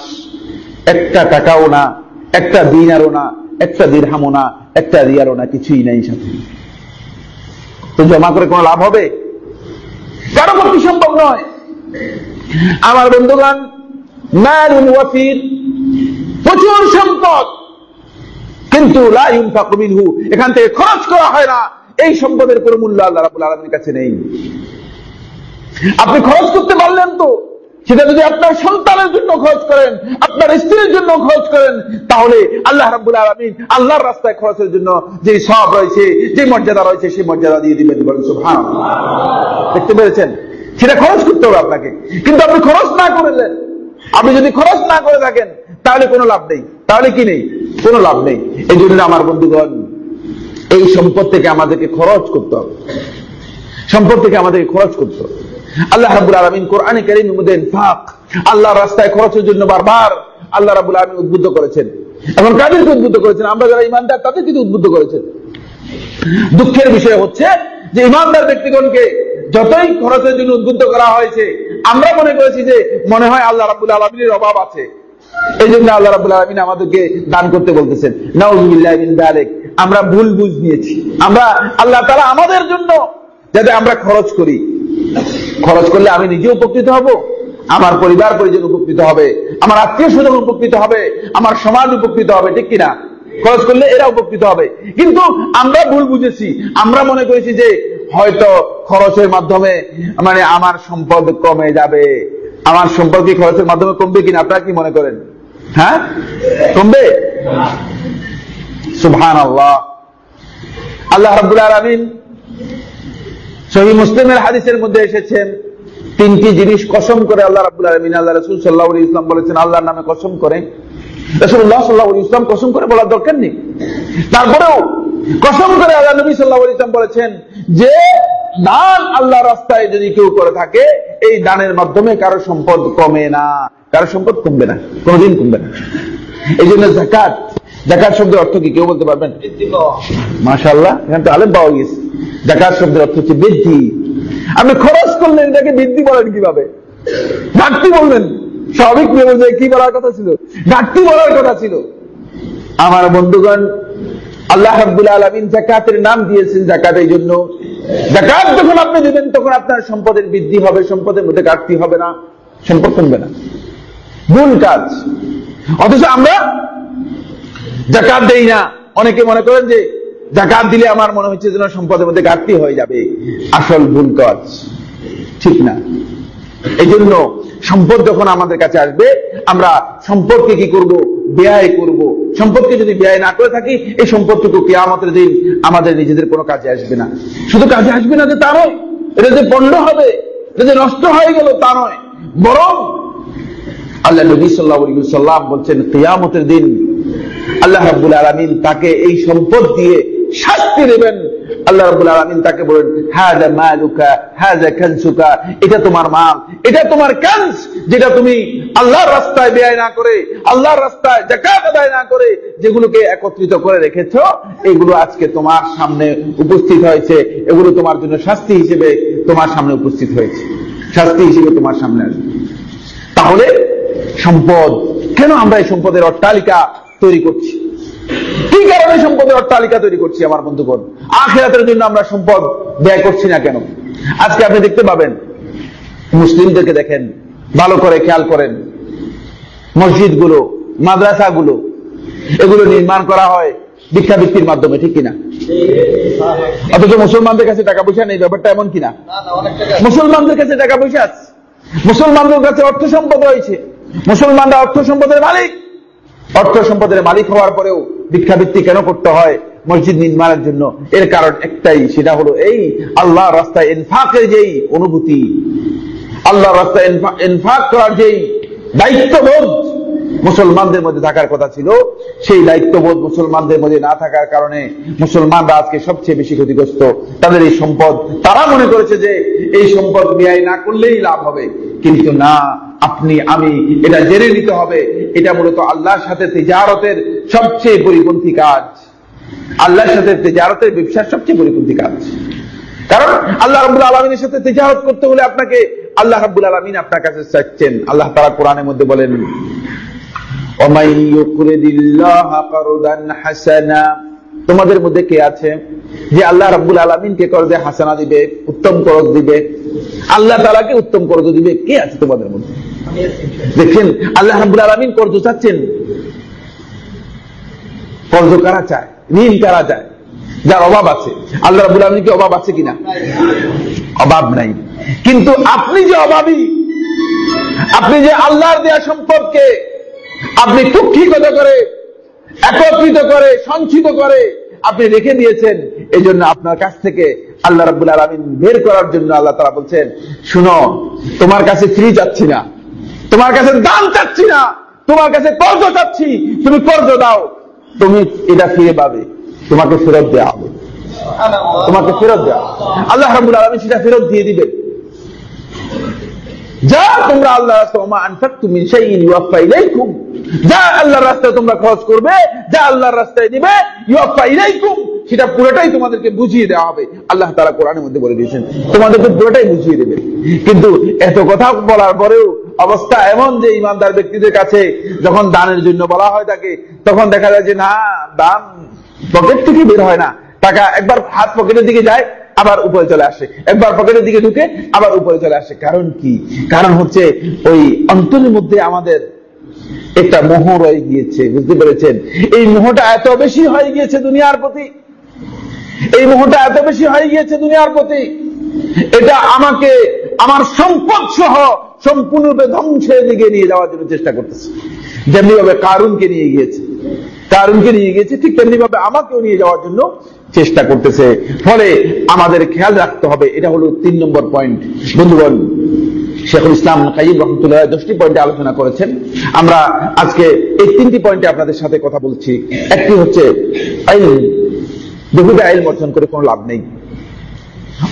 একটা টাকাও না একটা দিন দিনারও না একটা দিরহামও না, একটা রিয়ারও না, কিছুই নাই সাথে। তো জমা করে কোনো লাভ হবে? কারও পক্ষে সম্ভব নয়। আমার বন্ধুগণ প্রচুর সম্পদ, কিন্তু এখান থেকে খরচ করা হয় না। এই সম্পদের কোন মূল্য আল্লাহ আলমীর কাছে নেই। আপনি খরচ করতে পারলেন তো? সেটা যদি আপনার সন্তানের জন্য খরচ করেন, আপনার স্ত্রীর জন্য খরচ করেন, তাহলে আল্লাহ রাবুল আলমিন আল্লাহর রাস্তায় খরচের জন্য যে সব রয়েছে, যে মর্যাদা রয়েছে, সেই মর্যাদা দিয়ে দিবেন বলেন সুবহান দেখতে পেরেছেন? সেটা খরচ করতে হবে আপনাকে। কিন্তু আপনি খরচ না করলেন আপনি যদি খরচ না করে থাকেন, তাহলে কোনো লাভ নেই। তাহলে কি নেই? কোনো লাভ নেই। এই জন্য আমার বন্ধুগণ, এই সম্পদ থেকে আমাদেরকে খরচ করতে হবে। সম্পদ থেকে আমাদেরকে খরচ করতে হবে। আল্লাহ রাবুল আলমিন কোরআনে কারিমের মধ্যে ইনফাক। আল্লাহ রাস্তায় খরচের জন্য বারবার আল্লাহ রাবুল আলমিন উদ্বুদ্ধ করেছেন। এখন কাদেরকে উদ্বুদ্ধ করেছেন? আমরা যারা ইমানদার তাদের কিন্তু উদ্বুদ্ধ করেছেন। দুঃখের বিষয় হচ্ছে যে ইমানদার ব্যক্তিগণকে যতই খরচের জন্য উদ্বুদ্ধ করা হয়েছে, আমরা মনে করেছি যে মনে হয় আল্লাহ রাবুল আলমিনের অভাব আছে। এই জন্য আল্লাহ রাবুল আলমিন আমাদেরকে দান করতে বলতেছেন, নাউজুবিল্লাহ আমরা ভুল বুঝ নিয়েছি। আমরা আল্লাহ তারা আমাদের জন্য যাতে আমরা খরচ করি। খরচ করলে আমি নিজে উপকৃত হব, আমার পরিবার পরিজন উপকৃত হবে, আমার আত্মীয় স্বজন উপকৃত হবে, আমার সমাজ উপকৃত হবে, ঠিক কিনা? খরচ করলে এরা উপকৃত হবে। কিন্তু আমরা ভুল বুঝেছি। আমরা মনে করেছি যে হয়তো খরচের মাধ্যমে মানে আমার সম্পদ কমে যাবে। আমার সম্পদ কি খরচের মাধ্যমে কমবে কিনা? আপনারা কি মনে করেন? হ্যাঁ? কমবে? সুবহান আল্লাহ আল্লাহ রাব্বুল আলামিন সহি মুসলিমের হাদিসের মধ্যে এসেছেন তিনটি জিনিস কসম করে আল্লাহ রাবুল আলমিন আল্লাহ রসুল সাল্লাহ ইসলাম বলেছেন আল্লাহর নামে কসম করে। রসুল্লাহ সাল্লাহ ইসলাম কসম করে বলার দরকার নেই। তারপরেও কসম করে আল্লাহ নবী সাল্লাহ ইসলাম বলেছেন যে দান আল্লাহ রাস্তায় যদি কেউ করে থাকে এই দানের মাধ্যমে কারও সম্পদ কমে না। কারও সম্পদ কমবে না কোনোদিন কমবে না। এই জন্য জাকাত জাকাত শব্দের অর্থ কি? কেউ বলতে পারবেন?
পাওয়া
মাশাল্লাহ এখানে তো আলেম পাওয়া গেছে। জাকাত শব্দের অর্থ হচ্ছে বৃদ্ধি। আপনি খরচ করলেন, এটাকে বৃদ্ধি বলেন কীভাবে? ঘাটতি বললেন স্বাভাবিক নিয়ম অনুযায়ী কি বলার কথা ছিল? ঘাটতি বলার কথা ছিল। আমার বন্ধুগণ, আল্লাহ রাব্বুল আলামিন জাকাতের নাম দিয়েছেন জাকাত এই জন্য। জাকাত যখন আপনি দেবেন, তখন আপনার সম্পদের বৃদ্ধি হবে, সম্পদের মধ্যে ঘাটতি হবে না, সম্পদ কমবে না। ভুল কাজ। অথচ আমরা জাকাত দেই না। অনেকে মনে করেন যে জাকাত দিলে আমার মনে হচ্ছে যেন সম্পদের মধ্যে ঘাটতি হয়ে যাবে। আসল ভুল কাজ। ঠিক না? এই জন্য সম্পদ যখন আমাদের কাছে আসবে, আমরা সম্পদকে কি করব? ব্যয় করব। সম্পদকে যদি ব্যয় না করে থাকি, এই সম্পদটুকু কেয়ামতের দিন আমাদের নিজেদের কোনো কাজে আসবে না। শুধু কাজে আসবে না যে তা নয়, এটা যে পণ্ড হবে, এটা যে নষ্ট হয়ে গেল তা নয়। বরং আল্লাহ নবী সাল্লাহ সাল্লাম বলছেন, কেয়ামতের দিন আল্লাহ রাব্বুল আলামিন তাকে এই সম্পদ দিয়ে শাস্তি দেবেন আল্লাহ রাব্বুল আলামিন তাকে বলেন, হাযা মালুকা, হাযা কানসুকা, এটা তোমার মাল, এটা তোমার কানস, যেটা তুমি আল্লাহর রাস্তায় ব্যয় না করে, আল্লাহর রাস্তায় যাকাত আদায় না করে, যেগুলোকে একত্রিত করে রেখেছো, এগুলো আজকে তোমার সামনে উপস্থিত হয়েছে। এগুলো তোমার জন্য শাস্তি হিসেবে তোমার সামনে উপস্থিত হয়েছে। শাস্তি হিসেবে তোমার সামনে আসবে। তাহলে সম্পদ, কেন আমরা এই সম্পদের অট্টালিকা তৈরি করছি? কি কারণে সম্পদের অট্টালিকা তৈরি করছি আমার বন্ধুগণ। আখেরাতের জন্য আমরা সম্পদ ব্যয় করছি না কেন? আজকে আপনি দেখতে পাবেন, মুসলিমদেরকে দেখেন, ভালো করে খেয়াল করেন। মসজিদগুলো, মাদ্রাসাগুলো, এগুলো নির্মাণ করা হয় ভিক্ষাবৃত্তির মাধ্যমে, ঠিক কিনা? অথচ মুসলমানদের কাছে টাকা পয়সা নেই, ব্যাপারটা এমন কিনা? মুসলমানদের কাছে টাকা পয়সা আছে। মুসলমানদের কাছে অর্থ সম্পদ রয়েছে। মুসলমানরা অর্থ সম্পদের মালিক। অর্থ সম্পদের মালিক হওয়ার পরেও ভিক্ষাবৃত্তি কেন করতে হয় মসজিদ নির্মাণের জন্য? এর কারণ একটাই, সেটা হলো এই আল্লাহ রাস্তায় ইনফাকের যেই অনুভূতি আল্লাহ রাস্তায় ইনফা- ইনফাক করার যেই দায়িত্ববোধ মুসলমানদের মধ্যে থাকার কথা ছিল, সেই দায়িত্ববোধ মুসলমানদের মধ্যে না থাকার কারণে মুসলমানরা আজকে সবচেয়ে বেশি ক্ষতিগ্রস্ত। তাদের এই সম্পদ, তারা মনে করেছে যে এই সম্পদ ব্যয় না করলেই লাভ হবে। কিন্তু না আপনি, আমি, এটা জেনে নিতে হবে। এটা মূলত আল্লাহর সাথে তেজারতের সবচেয়ে পরিপন্থী কাজ। আল্লাহর সাথে তেজারতের ব্যবসার সবচেয়ে পরিপন্থী কাজ। কারণ আল্লাহ রব্বুল আলমিনের সাথে তেজারত করতে হলে আপনাকে আল্লাহ রব্বুল আলমিন আপনার কাছে চাচ্ছেন আল্লাহ তারা কোরআনের মধ্যে বলেন তোমাদের মধ্যে কে আছে? যে আল্লাহ রাব্বুল আলমিনকে করজে হাসানা দিবে, উত্তম করজ দিবে। আল্লাহ তালাকে উত্তম করজ দিবে। কে আছে তোমাদের মধ্যে? দেখছেন আল্লাহ রাব্বুল আলমিন কর্জ চাচ্ছেন। কর্জ কারা চায়? ঋণ কারা চায়? যার অভাব আছে। আল্লাহ রাব্বুল আলমিন কি অভাব আছে কিনা? অভাব নাই। কিন্তু আপনি যে অভাবী, আপনি যে আল্লাহর দেয়া সম্পদকে আপনি কুক্ষিগত করে, একত্রিত করে, সঞ্চিত করে আপনি রেখে দিয়েছেন। এই জন্য আপনার কাছ থেকে আল্লাহ রাব্বুল আলমিন বের করার জন্য আল্লাহ তারা বলছেন, শুনো, তোমার কাছে ফ্রি চাচ্ছি না। তোমার কাছে দান চাচ্ছি না। তোমার কাছে কর্জ চাচ্ছি। তুমি কর্জ দাও। তুমি এটা ফিরে পাবে। তোমাকে ফেরত দেওয়া হবে। তোমাকে ফেরত দেওয়া আল্লাহ রাব্বুল আলমিন সেটা ফেরত দিয়ে দিবেন। যা তোমরা আল্লাহ শাইইন ইউফা ইলাইকুম। যা আল্লাহর রাস্তায় তোমরা খরচ করবে, যা আল্লাহর রাস্তায় দিবে সেটা পুরোটাই তোমাদেরকে বুঝিয়ে দেওয়া হবে। আল্লাহ তারা কোরআনের মধ্যে বলে দিয়েছেন, তোমাদেরকে পুরোটাই বুঝিয়ে দেবে। কিন্তু এত কথা বলার পরেও অবস্থা এমন যে ইমানদার ব্যক্তিদের কাছে যখন দানের জন্য বলা হয় তাকে, তখন দেখা যায় যে, না, দান পকেট থেকে বের হয় না। টাকা একবার হাত পকেটের দিকে যায়, আবার উপরে চলে আসে। একবার পকেটের দিকে ঢুকে, আবার উপরে চলে আসে। কারণ কি? কারণ হচ্ছে ওই অন্তরের মধ্যে আমাদের একটা মোহ রয়ে গিয়েছে, বুঝতে পেরেছেন? এই মোহটা এত বেশি হয়ে গিয়েছে দুনিয়ার প্রতি। এই মোহটা এত বেশি হয়ে গিয়েছে দুনিয়ার প্রতি। এটা আমাকে, আমার সম্পদ সহ সম্পূর্ণরূপে ধ্বংসের দিকে নিয়ে যাওয়ার জন্য চেষ্টা করতেছে। যেমনি ভাবে কারুনকে নিয়ে গিয়েছে। কারুনকে নিয়ে গিয়েছে, ঠিক তেমনি ভাবে আমাকেও নিয়ে যাওয়ার জন্য চেষ্টা করতেছে। ফলে আমাদের খেয়াল রাখতে হবে, এটা হলো তিন নম্বর পয়েন্ট বন্ধুগণ শেখুল ইসলাম কাইম রহমতুল্লাহ দশটি পয়েন্টে আলোচনা করেছেন। আমরা আজকে এই তিনটি পয়েন্টে আপনাদের সাথে কথা বলছি। একটি হচ্ছে আইন। বহুদা আইল অর্জন করে কোনো লাভ নেই।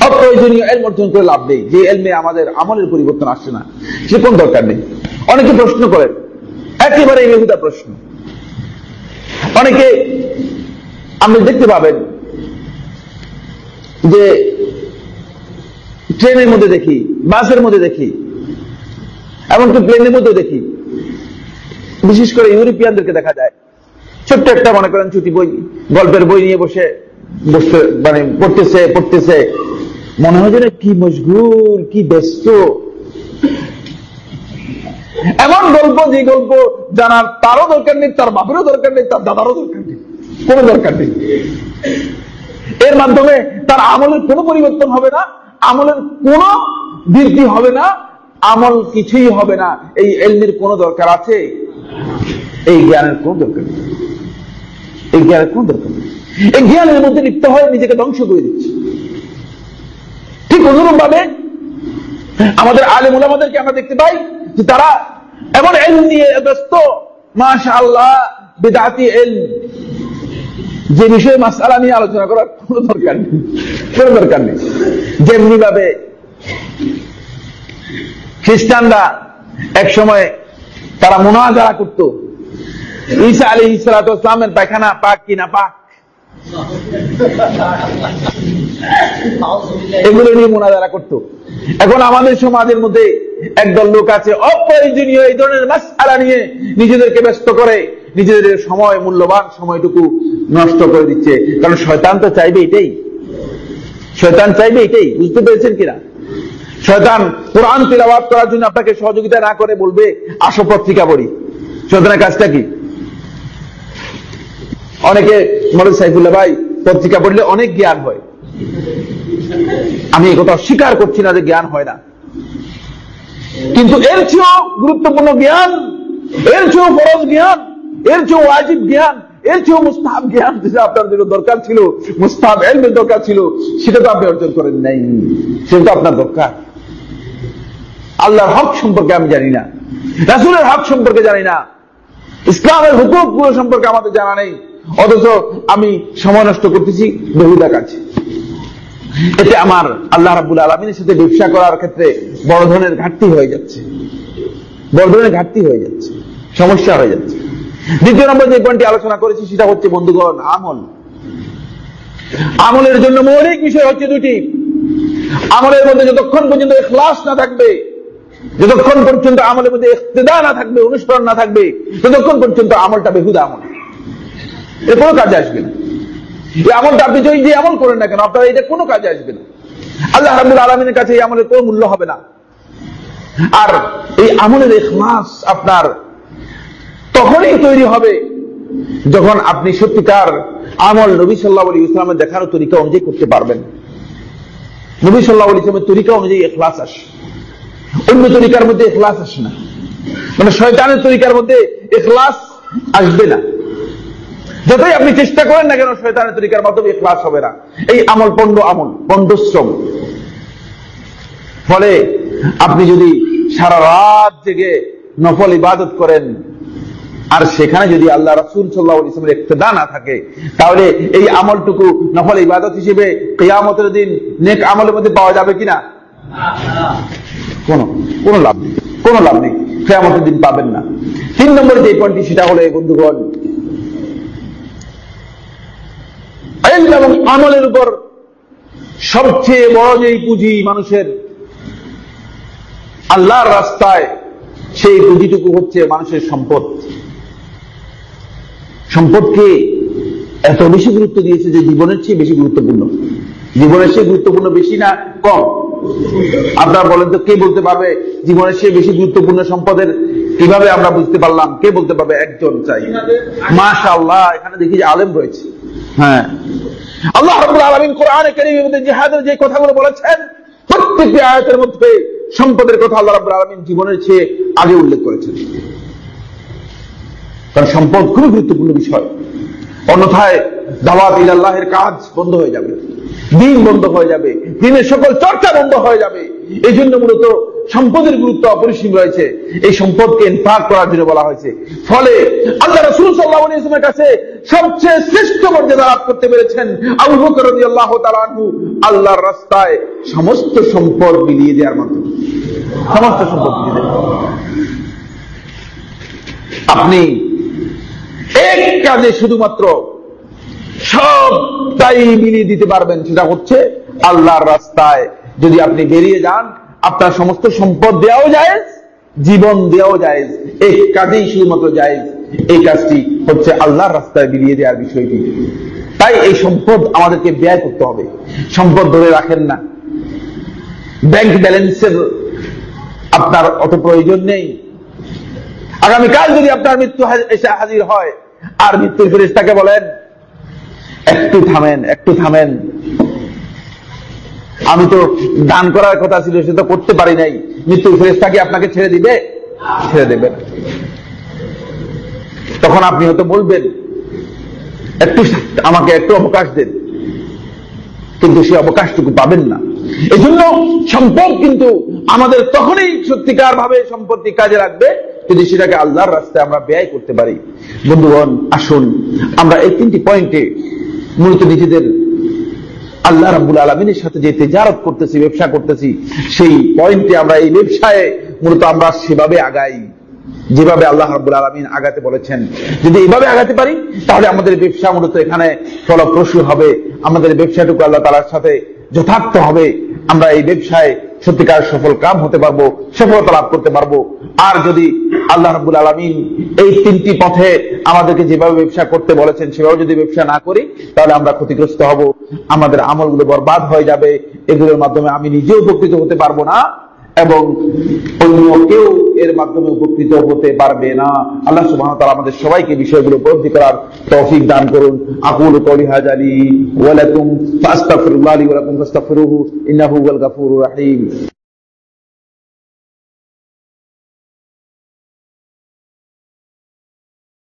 অপ্রয়োজনীয় এল অর্জন করে লাভ নেই। যে এলমে আমাদের আমলের পরিবর্তন আসছে না, সে কোন দরকার নেই। অনেকে প্রশ্ন করেন, একেবারে বেহুদা প্রশ্ন। অনেকে আপনি দেখতে পাবেন যে ট্রেনের মধ্যে দেখি, বাসের মধ্যে দেখি এমনকি প্লেনের মধ্যে দেখি। বিশেষ করে ইউরোপিয়ানদেরকে দেখা যায়। ছোট্ট একটা, মনে করেন ছুটি বই, গল্পের বই নিয়ে বসে বসতে মানে পড়তেছে পড়তেছে। মনে হয় যেন কি মশগুল, কি ব্যস্ত। এমন গল্প, যে গল্প জানার তারও দরকার নেই, তার বাপেরও দরকার নেই, তার দাদারও দরকার নেই। কোনো দরকার নেই। এর মাধ্যমে তার আমলের কোনো পরিবর্তন হবে না, আমলের কোনো বৃদ্ধি হবে না আমল কিছুই হবে না। এই এলমির কোনো দরকার আছে? এই জ্ঞানের কোন দরকার নেই। এই জ্ঞানের কোন দরকার নেই। এই জ্ঞানের মধ্যে লিপ্ত হয়ে নিজেকে ধ্বংস করে দিচ্ছে। ঠিক অনুরূপ ভাবে আমাদের আলেম ওলামাদেরকে আমরা দেখতে পাই যে তারা এমন এল নিয়ে ব্যস্ত। মাশা আল্লাহ বেদাতি এল যে বিষয়ে মাসালা নিয়ে আলোচনা করার কোনো দরকার নেই। কোনো দরকার নেই। যেমনি ভাবে খ্রিস্টানরা এক সময় তারা মোনাজারা করত। ঈসা আলী ইসলামের পায়খানা পাক কিনা পাক? এগুলো নিয়ে মোনাজারা করত। এখন আমাদের সমাজের মধ্যে একদল লোক আছে, অপ্রয়োজনীয় এই ধরনের মাসালা নিয়ে নিজেদেরকে ব্যস্ত করে, নিজেদের সময়, মূল্যবান সময়টুকু নষ্ট করে দিচ্ছে। কারণ শয়তান তো চাইবে এটাই। শয়তান চাইবে এটাই। বুঝতে পেরেছেন কিনা? শয়তান কোরআন তিলাবাত করার জন্য আপনাকে সহযোগিতা না করে বলবে, আসো পত্রিকা পড়ি। শয়তানের কাজটা কি? অনেকে মনে সাইফুল্লাহ ভাই, পত্রিকা পড়লে অনেক জ্ঞান হয়। আমি একথা স্বীকার করছি না যে জ্ঞান হয় না। কিন্তু এর চেয়েও গুরুত্বপূর্ণ জ্ঞান, এর চেয়েও ফরজ জ্ঞান, এর চেয়েও ওয়াজিব জ্ঞান, এর চেয়েও মুস্তাহাব জ্ঞান যেটা আপনার জন্য দরকার ছিল, মুস্তাহাব এলমের দরকার ছিল, সেটা তো আপনি অর্জন করেন নাই। সেটা আপনার দরকার। আল্লাহর হক সম্পর্কে আমি জানি না। রাসুলের হক সম্পর্কে জানি না। ইসলামের হুকুকগুলো সম্পর্কে আমাদের জানা নেই। অথচ আমি সময় নষ্ট করতেছি বহুদা কাছে এতে আমার আল্লাহ রাবুল আলমিনের সাথে ব্যবসা করার ক্ষেত্রে বড় ধরনের ঘাটতি হয়ে যাচ্ছে। বড় ধরনের ঘাটতি হয়ে যাচ্ছে। সমস্যা হয়ে যাচ্ছে। দ্বিতীয় নম্বর যে পয়েন্টটি আলোচনা করেছি, সেটা হচ্ছে বন্ধুগণ, আমল। আমলের জন্য মৌলিক বিষয় হচ্ছে দুটি। আমলের মধ্যে যতক্ষণ পর্যন্ত এখলাস না থাকবে যতক্ষণ পর্যন্ত আমলের মধ্যে ইক্তেদা না থাকবে, অনুসরণ না থাকবে, ততক্ষণ পর্যন্ত আমলটা বেহুদা আমল। এ কোনো কাজে আসবে না। এই আমলটা আপনি যদি যে আমল করেন না কেন, আপনার এটা কোনো কাজে আসবে না। আল্লাহ রাবুল আলমিনের কাছে এই আমলের কোনো মূল্য হবে না। আর এই আমলের এখলাস আপনার তখনই তৈরি হবে যখন আপনি সত্যিকার আমল নবী সাল্লাহ আলী ইসলামের দেখানো তরিকা অনুযায়ী করতে পারবেন। নবী সাল্লাহ আলী ইসলামের তরিকা অনুযায়ী এখলাস আসে। অন্য তরিকার মধ্যে এখলাস আসে না। মানে শয়তানের তরিকার মধ্যে এখলাস আসবে না। যতই আপনি চেষ্টা করেন না কেন, শয়তানের তরিকার মাধ্যমে এখলাস হবে না। এই আমল পণ্ড আমল পণ্ডশ্রম ফলে আপনি যদি সারা রাত জেগে নফল ইবাদত করেন, আর সেখানে যদি আল্লাহ রাসুল সাল্লাহ ইসলামের ইক্তেদা না থাকে, তাহলে এই আমলটুকু নফল ইবাদত হিসেবে কেয়ামতের দিন নেক আমলের মধ্যে পাওয়া যাবে কিনা? কোন কোন লাভ নেই, কোন লাভ নেই। কেয়ামতের দিন পাবেন না। তিন নম্বরে যে পয়েন্টটি, সেটা হলো বন্ধুগণ এবং আমলের উপর সবচেয়ে বড় যেই পুঁজি মানুষের, আল্লাহর রাস্তায় সেই পুঁজিটুকু হচ্ছে মানুষের সম্পদ। সম্পদকে এত বেশি গুরুত্ব দিয়েছে যে জীবনের চেয়ে বেশি গুরুত্বপূর্ণ। জীবনের চেয়ে গুরুত্বপূর্ণ বেশি না, কম। আপনারা বলেন তো, কে বলতে পারবে জীবনের চেয়ে বেশি গুরুত্বপূর্ণ সম্পদের? কীভাবে আমরা বুঝতে পারলাম? কে বলতে পারবে? একজন চাই। মাশা আল্লাহ এখানে দেখি যে আলেম রয়েছে। হ্যাঁ। আল্লাহ রাব্বুল আলামিন কোরআনে কারীমের মধ্যে জিহাদের যে কথাগুলো বলেছেন, প্রত্যেকটি আয়াতের মধ্যে সম্পদের কথা আল্লাহ রাব্বুল আলামিন জীবনের চেয়ে আগে উল্লেখ করেছেন। কারণ সম্পদ খুবই গুরুত্বপূর্ণ বিষয়। অন্যথায় দাওয়াত ইলাল্লাহের কাজ বন্ধ হয়ে যাবে। দিন বন্ধ হয়ে যাবে, দিনের সকল চর্চা বন্ধ হয়ে যাবে। এই জন্য মূলত সম্পদের গুরুত্ব অপরিসীম রয়েছে। এই সম্পদকে ইনফাক করার জন্য বলা হয়েছে। ফলে আল্লাহ রসুল সাল্লাহ ইসলামের কাছে সবচেয়ে শ্রেষ্ঠ মর্যাদা লাভ করতে পেরেছেন আনহু। আল্লাহর রাস্তায় সমস্ত সম্পদ মিলিয়ে দেওয়ার মাধ্যমে। সমস্ত সম্পদ মিলিয়ে আপনি এক কাজে শুধুমাত্র সবটাই মিলিয়ে দিতে পারবেন, সেটা হচ্ছে আল্লাহর রাস্তায়। যদি আপনি বেরিয়ে যান, আপনার সমস্ত সম্পদ দেওয়াও যায় জীবন দেওয়াও যায় এক কাজেই শুধুমাত্র যায় এই কাজটি হচ্ছে আল্লাহর রাস্তায় বিলিয়ে দেওয়ার বিষয়টি। তাই এই সম্পদ আমাদেরকে ব্যয় করতে হবে। সম্পদ ধরে রাখেন না। ব্যাংক ব্যালেন্সের আপনার অত প্রয়োজন নেই। আগামীকাল যদি আপনার মৃত্যু হাজির হয়, আর মৃত্যুর ফেরেশতাকে বলেন একটু থামেন একটু থামেন। আমি তো দান করার কথা ছিল, সে তো করতে পারি নাই। মৃত্যুর ফেরেশতাকে আপনাকে ছেড়ে দিবে? ছেড়ে দেবে। না। তখন আপনি হয়তো বলবেন, একটু আমাকে একটু অবকাশ দেন। কিন্তু সে অবকাশটুকু পাবেন না। এই জন্য সম্পদ কিন্তু আমাদের তখনই সত্যিকার ভাবে সম্পত্তি কাজে লাগবে যদি সেটাকে আল্লাহর রাস্তায় আমরা ব্যয় করতে পারি। বন্ধুগণ, আসুন, আমরা এই তিনটি পয়েন্টে মূলত নিজেদের আল্লাহ রাব্বুল আলমিনের সাথে যে তেজারত করতেছি, ব্যবসা করতেছি, সেই পয়েন্টে আমরা এই ব্যবসায় মূলত আমরা সেভাবে আগাই। যেভাবে আল্লাহ রাব্বুল আলমিন আগাতে বলেছেন। যদি এভাবে আগাতে পারি, তাহলে আমাদের ব্যবসা মূলত এখানে ফলপ্রসূ হবে। আমাদের ব্যবসাটুকু আল্লাহ তালার সাথে যথার্থ হবে। আমরা এই ব্যবসায় সত্যিকার সফল কাম হতে পারব, সফলতা লাভ করতে পারব। আর যদি আল্লাহ রাব্বুল আলমিন এই তিনটি পথে আমাদেরকে যেভাবে ব্যবসা করতে বলেছেন, সেভাবে যদি ব্যবসা না করি, তাহলে আমরা ক্ষতিগ্রস্ত হব। আমাদের আমলগুলো বরবাদ হয়ে যাবে। এগুলোর মাধ্যমে আমি নিজেও উপকৃত হতে পারব না এবং অন্য কেউ এর মাধ্যমে উপকৃত হতে পারবে না। আল্লাহ ওয়া তাআলা আমাদের সবাইকে বিষয়গুলো উপলব্ধি করার তৌফিক দান করুন। আকুল কওলি হাজালি ওয়া লাকুম ফাস্তাগফিরুল্লাহ লি ওয়া লাকুম ফাস্তাগফিরুহু ইন্নাহু হুয়াল গাফুরুর রাহিম।